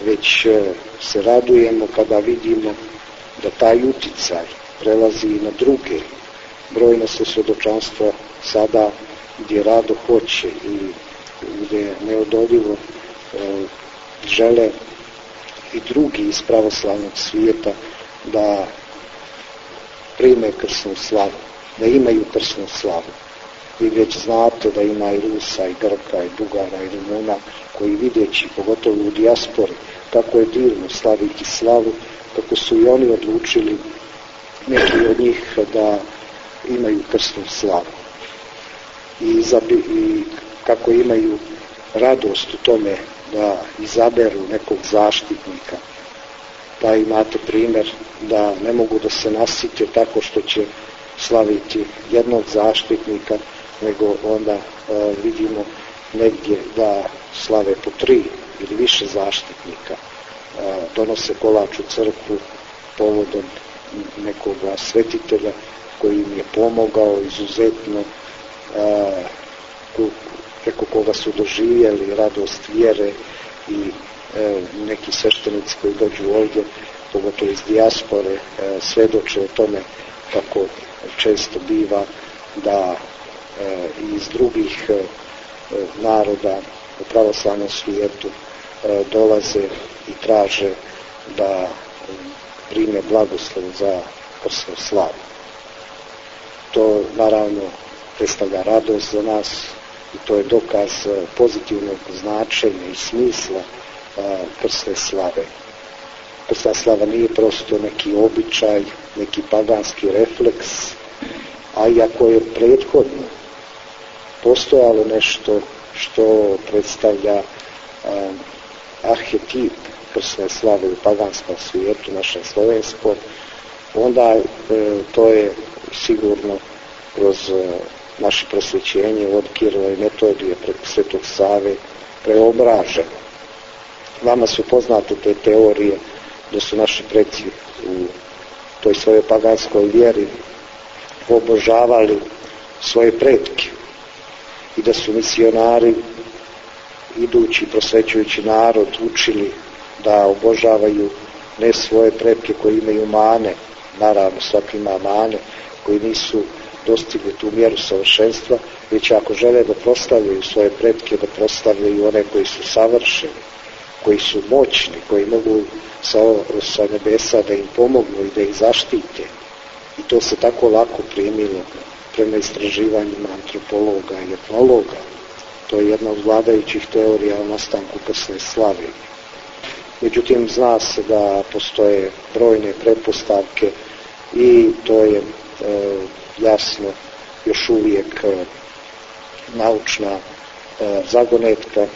već e, se radujemo kada vidimo da taj uticaj prelazi i na druge. Brojna su svjedočanstva sada gdje rado hoće i gdje neodoljivo e, žele i drugi iz pravoslavnog svijeta da prime krsnu slavu, da imaju krsnu slavu. Vi već znate da ima i Rusa, i Grka, i Bugara, i Rumuna, koji videći, pogotovo u dijaspori, kako je divno slaviti slavu, kako su i oni odlučili, neki od njih, da imaju krsnu slavu. I, i kako imaju radost u tome da izaberu nekog zaštitnika. Pa imate primjer da ne mogu da se nasite tako što će slaviti jednog zaštitnika, nego onda e, vidimo negdje da slave po tri ili više zaštitnika. E, donose kolač u crkvu povodom nekoga svetitelja koji im je pomogao izuzetno e, preko koga su doživjeli radost vjere i neki sveštenici koji dođu ovdje, pogotovo iz dijaspore, svedoče o tome kako često biva da iz drugih e, naroda u pravoslavnom svijetu e, dolaze i traže da prime blagoslov za krsnu slavu. To naravno predstavlja radost za nas, i to je dokaz pozitivnog značenja i smisla krsne slave. Krsna slava nije prosto neki običaj, neki paganski refleks, a iako je prethodno postojalo nešto što predstavlja e, arhetip krsne slave u paganskom svijetu, našem slovenskom, onda to je sigurno kroz naše prosvećenje od Kirova i Metodije preko Svetog Save preobraženo. Vama su poznate te teorije da su naši preci u toj svojoj paganskoj vjeri obožavali svoje pretke i da su misionari idući, prosvećujući narod, učili da obožavaju ne svoje pretke koji imaju mane, naravno svaki ima mane, koji nisu dostigli tu mjeru savršenstva, već ako žele da proslavljaju svoje pretke, da proslavljaju one koji su savršeni, koji su moćni, koji mogu sa, sa nebesa da im pomognu i da ih zaštite. I to se tako lako primilo prema istraživanjima antropologa i etnologa. To je jedna od vladajućih teorija o nastanku krsne slave. Međutim, zna se da postoje brojne pretpostavke i to je e, jasno još uvijek e, naučna e, zagonetka,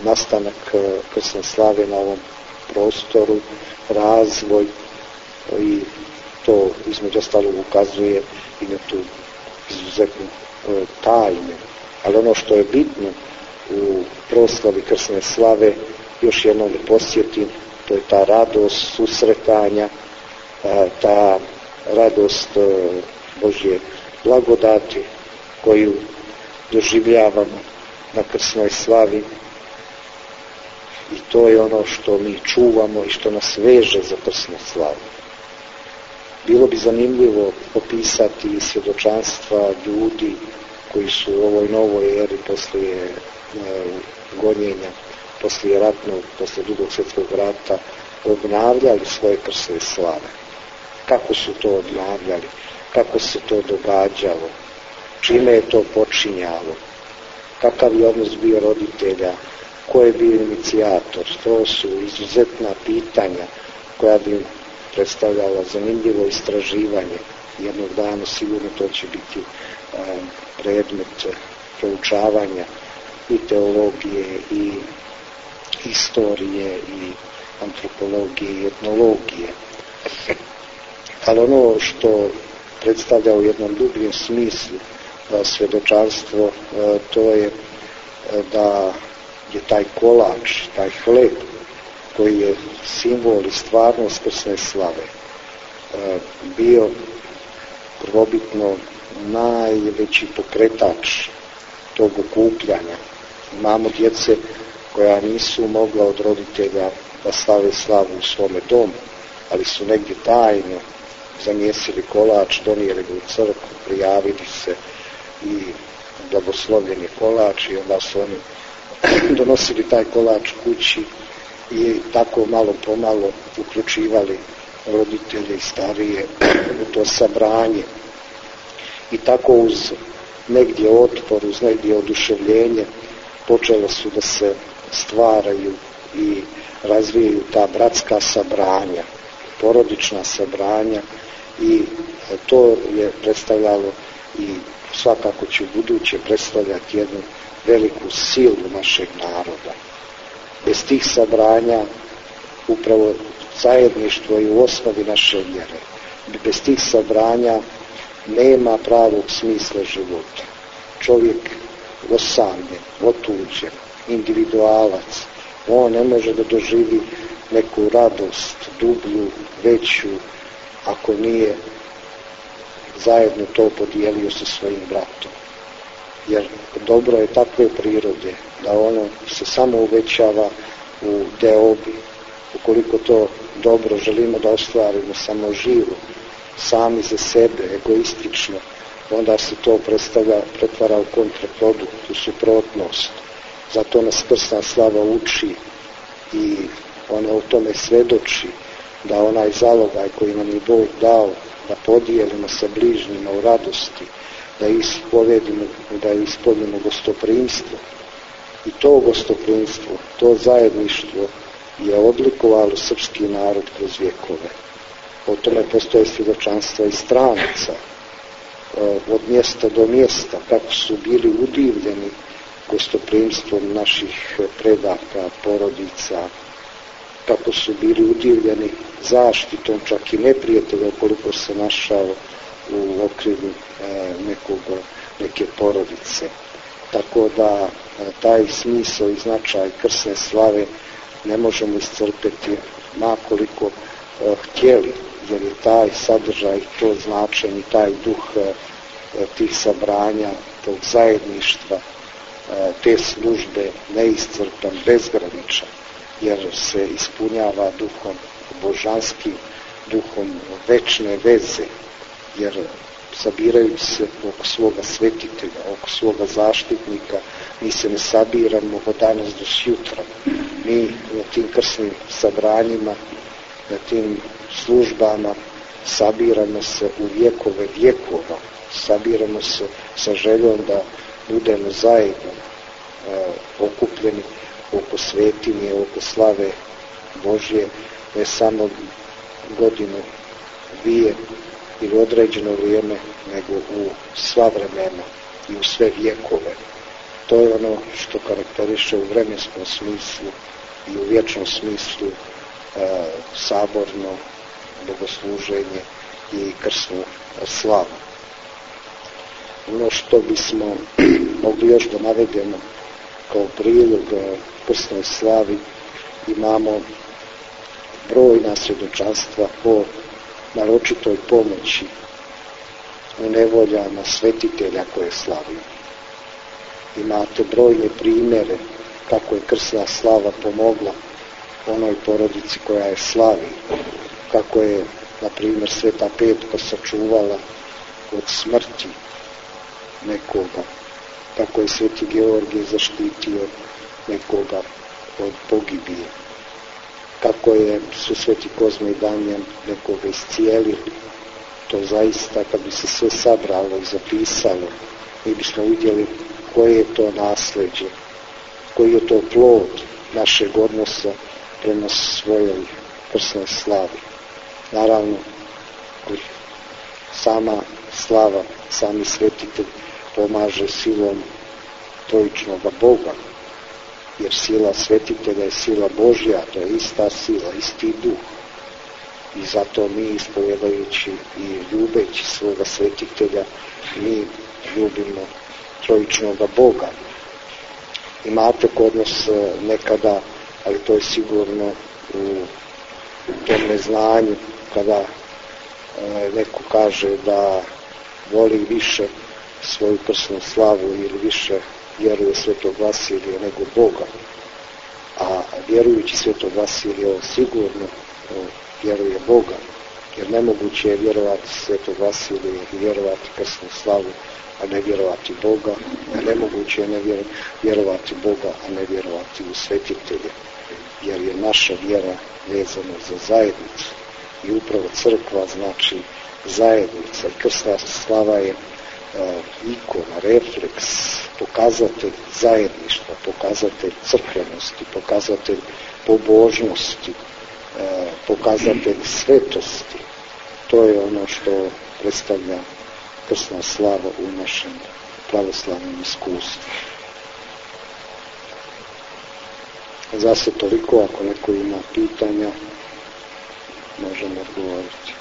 nastanak e, krsne slave na ovom prostoru, razvoj i to između ostalog ukazuje i na tu izuzetnu tajnu. Ali ono što je bitno u proslavi krsne slave, još jednom da posjetim, to je ta radost susretanja, ta radost Božje blagodati koju doživljavamo na krsnoj slavi i to je ono što mi čuvamo i što nas veže za krsnu slavu. Bilo bi zanimljivo opisati svjedočanstva ljudi koji su u ovoj novoj eri poslije e, gonjenja, poslije ratnog, poslije drugog svjetskog rata obnavljali svoje krsne slave. Kako su to obnavljali? kako se to događalo, čime je to počinjalo, kakav je odnos bio roditelja, ko je bio inicijator, to su izuzetna pitanja koja bi predstavljala zanimljivo istraživanje jednog dana sigurno to će biti predmet proučavanja i teologije i historije i antropologije i etnologije. Ali ono što predstavlja u jednom dubljem smislu svjedočanstvo, to je da je taj kolač, taj hleb koji je simbol i stvarnost krsne slave bio prvobitno najveći pokretač tog okupljanja. Imamo djece koja nisu mogla od roditelja da stave slavu u svome domu, ali su negdje tajno zamjesili kolač, donijeli ga u crkvu, prijavili se i blagoslovljeni kolač i onda su oni donosili taj kolač kući i tako malo pomalo uključivali roditelje i starije u to sabranje. I tako uz negdje otpor, uz negdje oduševljenje počele su da se stvaraju i razvijaju ta bratska sabranja, porodična sabranja i to je predstavljalo i svakako će u buduće predstavljati jednu veliku silu našeg naroda. Bez tih sabranja upravo zajedništvo i u osnovi naše vjere. Bez tih sabranja nema pravog smisla života. Čovjek osamljen, otuđen, individualac, on ne može da doživi neku radost, dublju, veću, ako nije zajedno to podijelio sa svojim bratom. Jer dobro je takve prirode da ono se samo uvećava u deobi. Ukoliko to dobro želimo da ostvarimo samo živo, sami za sebe, egoistično, onda se to predstavlja, pretvara u kontraprodukt, u suprotnost. Zato nas krsna slava uči i ona u tome svedoči da onaj zalogaj koji nam je Bog dao, da podijelimo sa bližnjima u radosti, da ispovedimo, da ispovedimo gostoprimstvo. I to gostoprimstvo, to zajedništvo je oblikovalo srpski narod kroz vjekove. O tome postoje svjedočanstva i stranaca, e, od mjesta do mjesta, kako su bili udivljeni gostoprimstvom naših predaka, porodica, kako su bili udivljeni zaštitom čak i neprijatelja koliko se našao u okrivu e, nekog, neke porodice. Tako da e, taj smisao i značaj krsne slave ne možemo iscrpeti makoliko e, htjeli, jer je taj sadržaj, to značenje, taj duh tih sabranja, tog zajedništva, te službe neiscrpan, bezgraničan jer se ispunjava duhom božanskim, duhom večne veze, jer sabiraju se oko svoga svetitelja, oko svoga zaštitnika, mi se ne sabiramo od danas do sutra. Mi na tim krsnim sabranjima, na tim službama sabiramo se u vjekove vjekova, sabiramo se sa željom da budemo zajedno e, okupljeni oko svetinje, oko slave Božje, ne samo godinu, dvije ili određeno vrijeme, nego u sva vremena i u sve vijekove. To je ono što karakteriše u vremenskom smislu i u vječnom smislu e, saborno bogosluženje i krsnu slavu. Ono što bismo mogli još da navedemo kao prilog krsnoj slavi imamo brojna svjedočanstva o naročitoj pomoći u nevoljama svetitelja koje slavimo. Imate brojne primjere kako je krsna slava pomogla onoj porodici koja je slavi, kako je, na primjer, sveta petka sačuvala od smrti nekoga, kako je sveti Georgij zaštitio nekoga od pogibije. Kako je su Sveti Kozme i Damjan nekoga iscijelili, to zaista kad bi se sve sabralo i zapisalo, mi bismo vidjeli koje je to nasljeđe, koji je to plod našeg odnosa prema svojoj prsnoj slavi. Naravno, sama slava, sami svetitelj pomaže silom trojičnog Boga, jer sila svetitelja je sila Božja, to je ista sila, isti duh. I zato mi ispovjedajući i ljubeći svoga svetitelja, mi ljubimo trojičnog Boga. Imate kod nas e, nekada, ali to je sigurno u tom neznanju, kada e, neko kaže da voli više svoju prsnu slavu ili više vjeruje svetog Vasilija nego Boga. A vjerujući svetog Vasilija on sigurno vjeruje Boga. Jer nemoguće je vjerovati svetog Vasilija i vjerovati prsnu slavu, a ne vjerovati Boga. A nemoguće je ne vjerovati Boga, a ne vjerovati u svetitelje. Jer je naša vjera vezana za zajednicu. I upravo crkva znači zajednica. I krsna slava je ikona, refleks, pokazatelj zajedništva, pokazatelj crkvenosti, pokazatelj pobožnosti, pokazatelj svetosti. To je ono što predstavlja krsna slava u našem pravoslavnom iskustvu. Za se toliko, ako neko ima pitanja, možemo odgovoriti.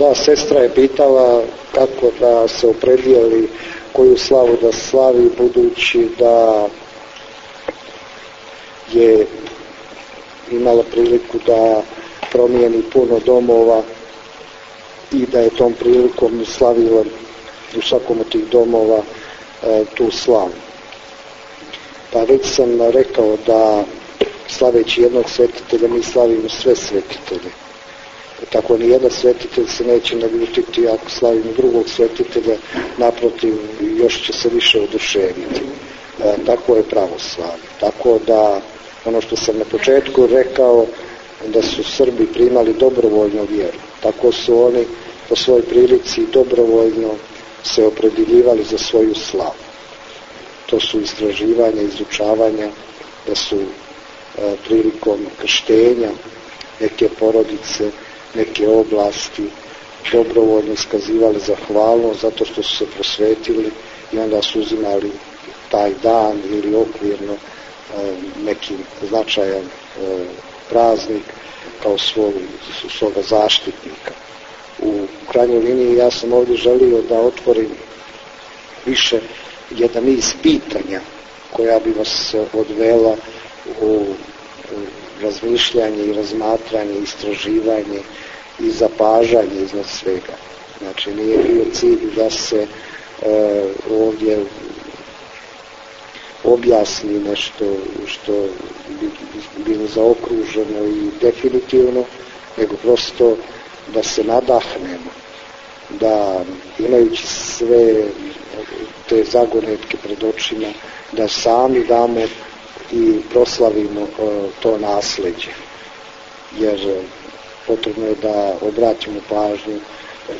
Da, sestra je pitala kako da se opredijeli koju slavu da slavi budući da je imala priliku da promijeni puno domova i da je tom prilikom slavila u svakom od tih domova e, tu slavu. Pa već sam rekao da slaveći jednog svetitelja mi slavimo sve svetitelje. Tako ni jedan svetitelj se neće naljutiti ako slavimo drugog svetitelja, naprotiv još će se više oduševiti. E, tako je pravoslavlje. Tako da ono što sam na početku rekao da su Srbi primali dobrovoljno vjeru. Tako su oni po svojoj prilici dobrovoljno se opredjeljivali za svoju slavu. To su istraživanja, izučavanja, da su e, prilikom krštenja neke porodice neke oblasti dobrovoljno iskazivali zahvalnost zato što su se prosvetili i onda su uzimali taj dan ili okvirno e, neki značajan e, praznik kao svoj, svoga zaštitnika. U krajnjoj liniji ja sam ovdje želio da otvorim više jedan niz pitanja koja bi vas odvela u razmišljanje i razmatranje, istraživanje i zapažanje iznad svega. Znači nije bio cilj da se e, ovdje objasni nešto što bi bilo zaokruženo i definitivno, nego prosto da se nadahnemo, da imajući sve te zagonetke pred očima, da sami damo i proslavimo e, to nasljeđe. Jer e, potrebno je da obratimo pažnju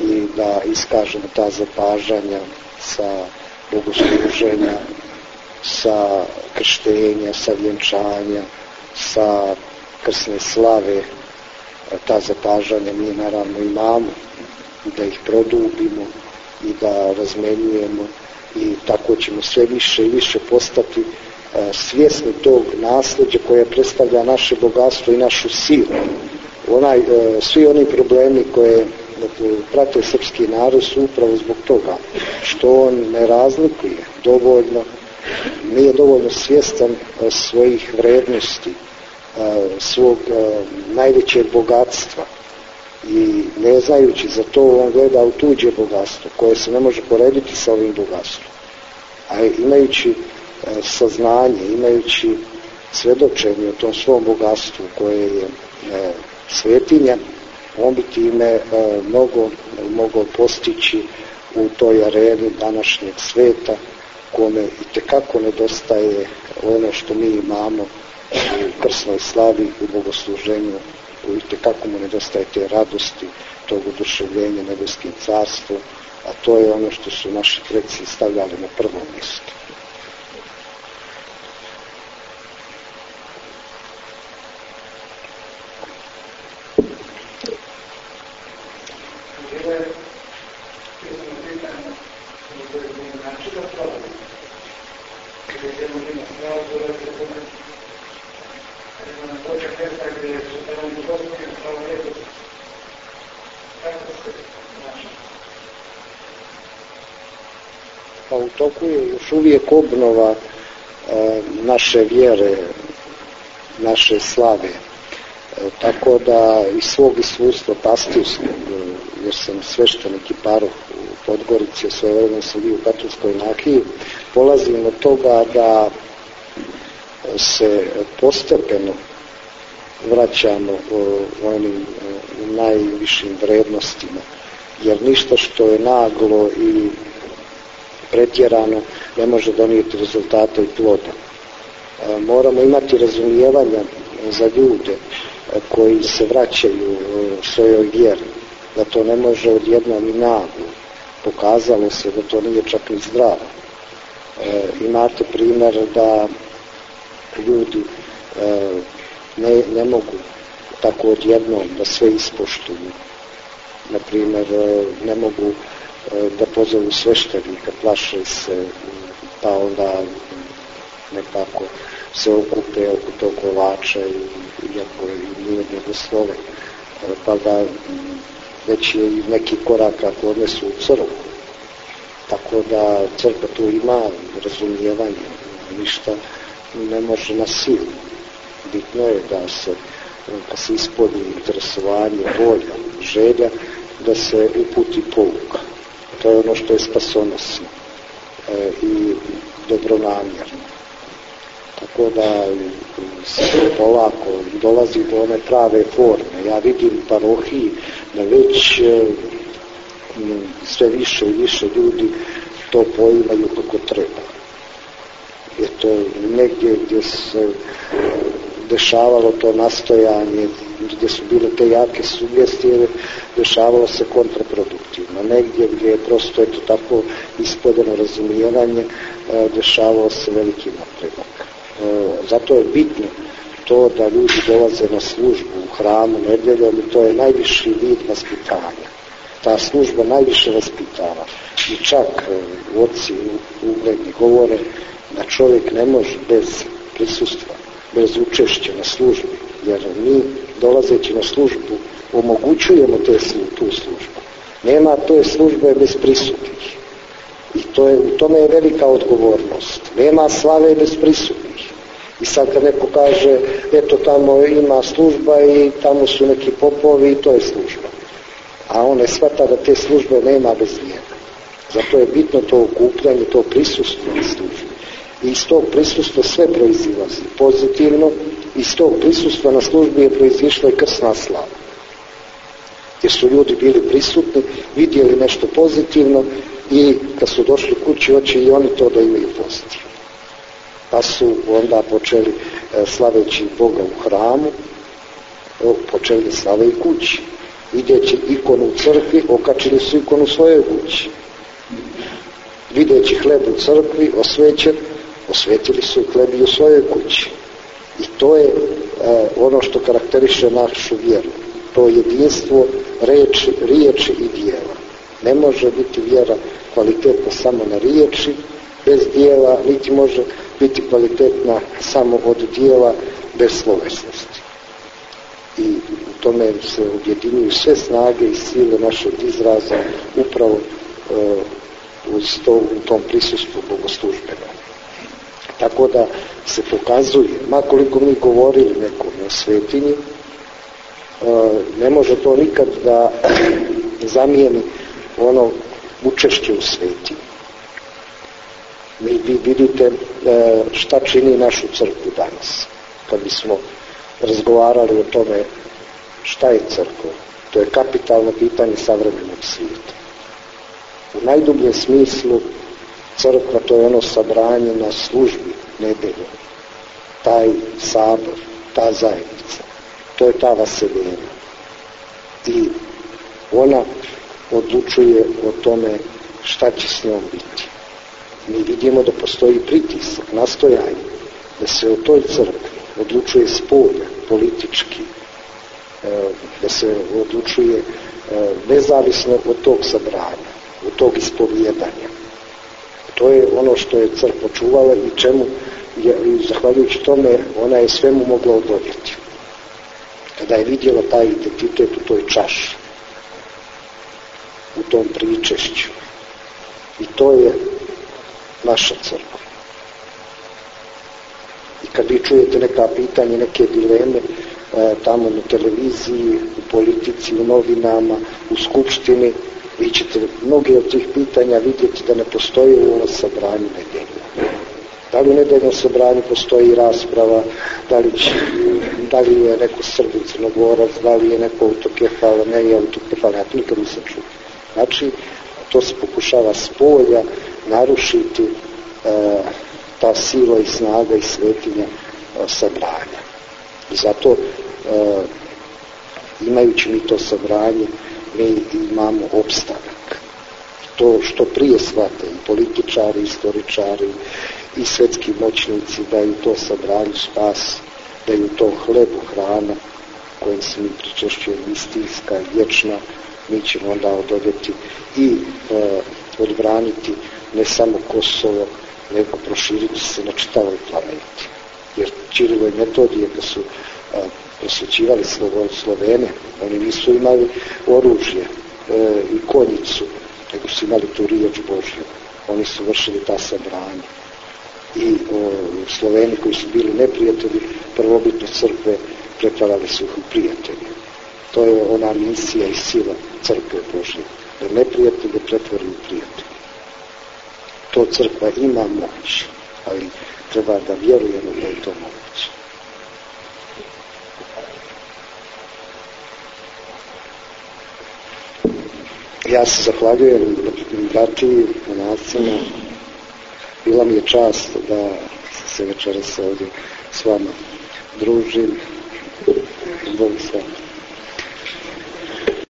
i da iskažemo ta zapažanja sa bogosluženja, sa krštenja, sa vjenčanja, sa krsne slave, e, ta zapažanja mi naravno imamo i da ih produbimo i da razmenjujemo i tako ćemo sve više i više postati svjesni tog nasljeđa koje predstavlja naše bogatstvo i našu silu. Onaj, e, svi oni problemi koje prate srpski narod su upravo zbog toga što on ne razlikuje dovoljno, nije dovoljno svjestan e, svojih vrednosti, svog najvećeg bogatstva i ne znajući za to on gleda u tuđe bogatstvo koje se ne može porediti sa ovim bogatstvom. A imajući E, saznanje, imajući svedočenje o tom svom bogatstvu koje je e, svetinja, on bi time e, mnogo mogao postići u toj areni današnjeg sveta kome i tekako nedostaje ono što mi imamo u krsnoj slavi u bogosluženju vidite kako mu nedostaje te radosti, tog oduševljenja nebeskim carstvom, a to je ono što su naši preci stavljali na prvo mjesto. Pa u toku je još uvijek obnova e, naše vjere, naše slave. E, tako da iz svog iskustva pastirskog, e, jer sam sveštenik i paroh u Podgorici, svoje vremena sam bio u Katolskoj nakiji, polazim od toga da se postepeno vraćamo onim najvišim vrednostima jer ništa što je naglo i pretjerano ne može donijeti rezultate i ploda. E, moramo imati razumijevanja za ljude e, koji se vraćaju svojoj vjeri, da to ne može odjednom i naglo. Pokazalo se da to nije čak ni zdravo. E, imate primjer da ljudi ne, ne mogu tako odjednom da sve ispoštuju. Na primjer, ne mogu da pozovu sveštenika, plaše se, pa onda nekako se okupe oko tog kolača i iako i nije blagoslove, pa da već je neki korak ako odnesu u crkvu. Tako da crkva tu ima razumijevanje, ništa ne može na silu. Bitno je da se, da se ispolji interesovanje, volja, želja, da se uputi pouka. To je ono što je spasonosno e, i dobronamjerno. Tako da se polako dolazi do one prave forme. Ja vidim parohiji da već e, sve više i više ljudi to poimaju kako treba. Je to negdje gdje se dešavalo to nastojanje, gdje su bile te jake sugestije, dešavalo se kontraproduktivno. Negdje gdje je prosto eto tako ispodeno razumijevanje, e, dešavalo se veliki napredak. E, zato je bitno to da ljudi dolaze na službu u hramu nedjeljom i to je najviši vid vaspitanja. Ta služba najviše vaspitava. I čak e, oci ugledni govore da čovjek ne može bez prisustva bez učešća na službi, jer mi dolazeći na službu omogućujemo te, tu službu. Nema to službe bez prisutnih. I to je, u tome je velika odgovornost. Nema slave bez prisutnih. I sad kad neko kaže, eto tamo ima služba i tamo su neki popovi i to je služba. A on ne shvata da te službe nema bez njega. Zato je bitno to okupljanje, to prisustvo i iz tog prisustva sve proizilazi pozitivno, iz tog prisustva na službi je proizišla i krsna slava. Jer su ljudi bili prisutni, vidjeli nešto pozitivno i kad su došli kući hoće i oni to da imaju pozitivno. Pa su onda počeli e, slaveći Boga u hramu, počeli slave i kući. Vidjeći ikonu u crkvi, okačili su ikonu u svojoj kući. Videći hleb u crkvi, osvećen, osvetili su hlebi u svojoj kući. I to je e, ono što karakteriše našu vjeru. To jedinstvo reči, riječi i dijela. Ne može biti vjera kvalitetna samo na riječi, bez dijela, niti može biti kvalitetna samo od dijela bez slovesnosti. I u tome se objedinjuju sve snage i sile našeg izraza upravo uh, to, u tom prisustvu bogoslužbena. Tako da se pokazuje, makoliko mi govorili nekom o svetinji, e, ne može to nikad da zamijeni ono učešće u svetinji. Mi vi vidite e, šta čini našu crkvu danas. Kad bismo razgovarali o tome šta je crkva, to je kapitalno pitanje savremenog svijeta. U najdubljem smislu crkva to je ono sabranje na službi nedelje. Taj sabor, ta zajednica. To je ta vaselina. I ona odlučuje o tome šta će s njom biti. Mi vidimo da postoji pritisak, nastojanje, da se o toj crkvi odlučuje spolja, politički, e, da se odlučuje e, nezavisno od tog sabranja, od tog ispovjedanja. To je ono što je crkva čuvala i čemu, i zahvaljujući tome, ona je svemu mogla ododjeti. Kada je vidjela taj identitet u toj čaši, u tom pričešću. I to je naša crkva. I kad vi čujete neka pitanja, neke dileme, e, tamo na televiziji, u politici, u novinama, u skupštini, vi ćete mnoge od tih pitanja vidjeti da ne postoji u ovom sabranju nedelja. Da li u nedeljnom sabranju postoji rasprava, da li, će, da li je neko Srbi crnogorac, da li je neko autokefal, ne je autokefal, ja nikad nisam čuo. Znači, to se pokušava s polja narušiti e, ta sila i snaga i svetinja e, sabranja. I zato, e, imajući mi to sabranje, mi imamo opstanak. To što prije shvate i političari, i istoričari, i svetski moćnici daju to sabranju spas, daju to hlebu hrana kojim se mi pričešćujemo istinska, vječna, mi ćemo onda ododjeti i e, odbraniti ne samo Kosovo, nego proširiti se na čitavoj planeti. Jer Čirilo i Metodije kad su e, prosvećivali Slovene, oni nisu imali oružje e, i konjicu, nego su imali tu riječ Božju. Oni su vršili ta sabranja. I o, Sloveni koji su bili neprijatelji prvobitne crkve pretvarali su ih u prijatelji. To je ona misija i sila crkve Božje. Da neprijatelje pretvori u prijatelje. To crkva ima moć, ali treba da vjerujemo da je to moć. Ja se zahvaljujem braći, monacima. Bila mi je čast da se večeras ovdje s vama družim. Bog sve.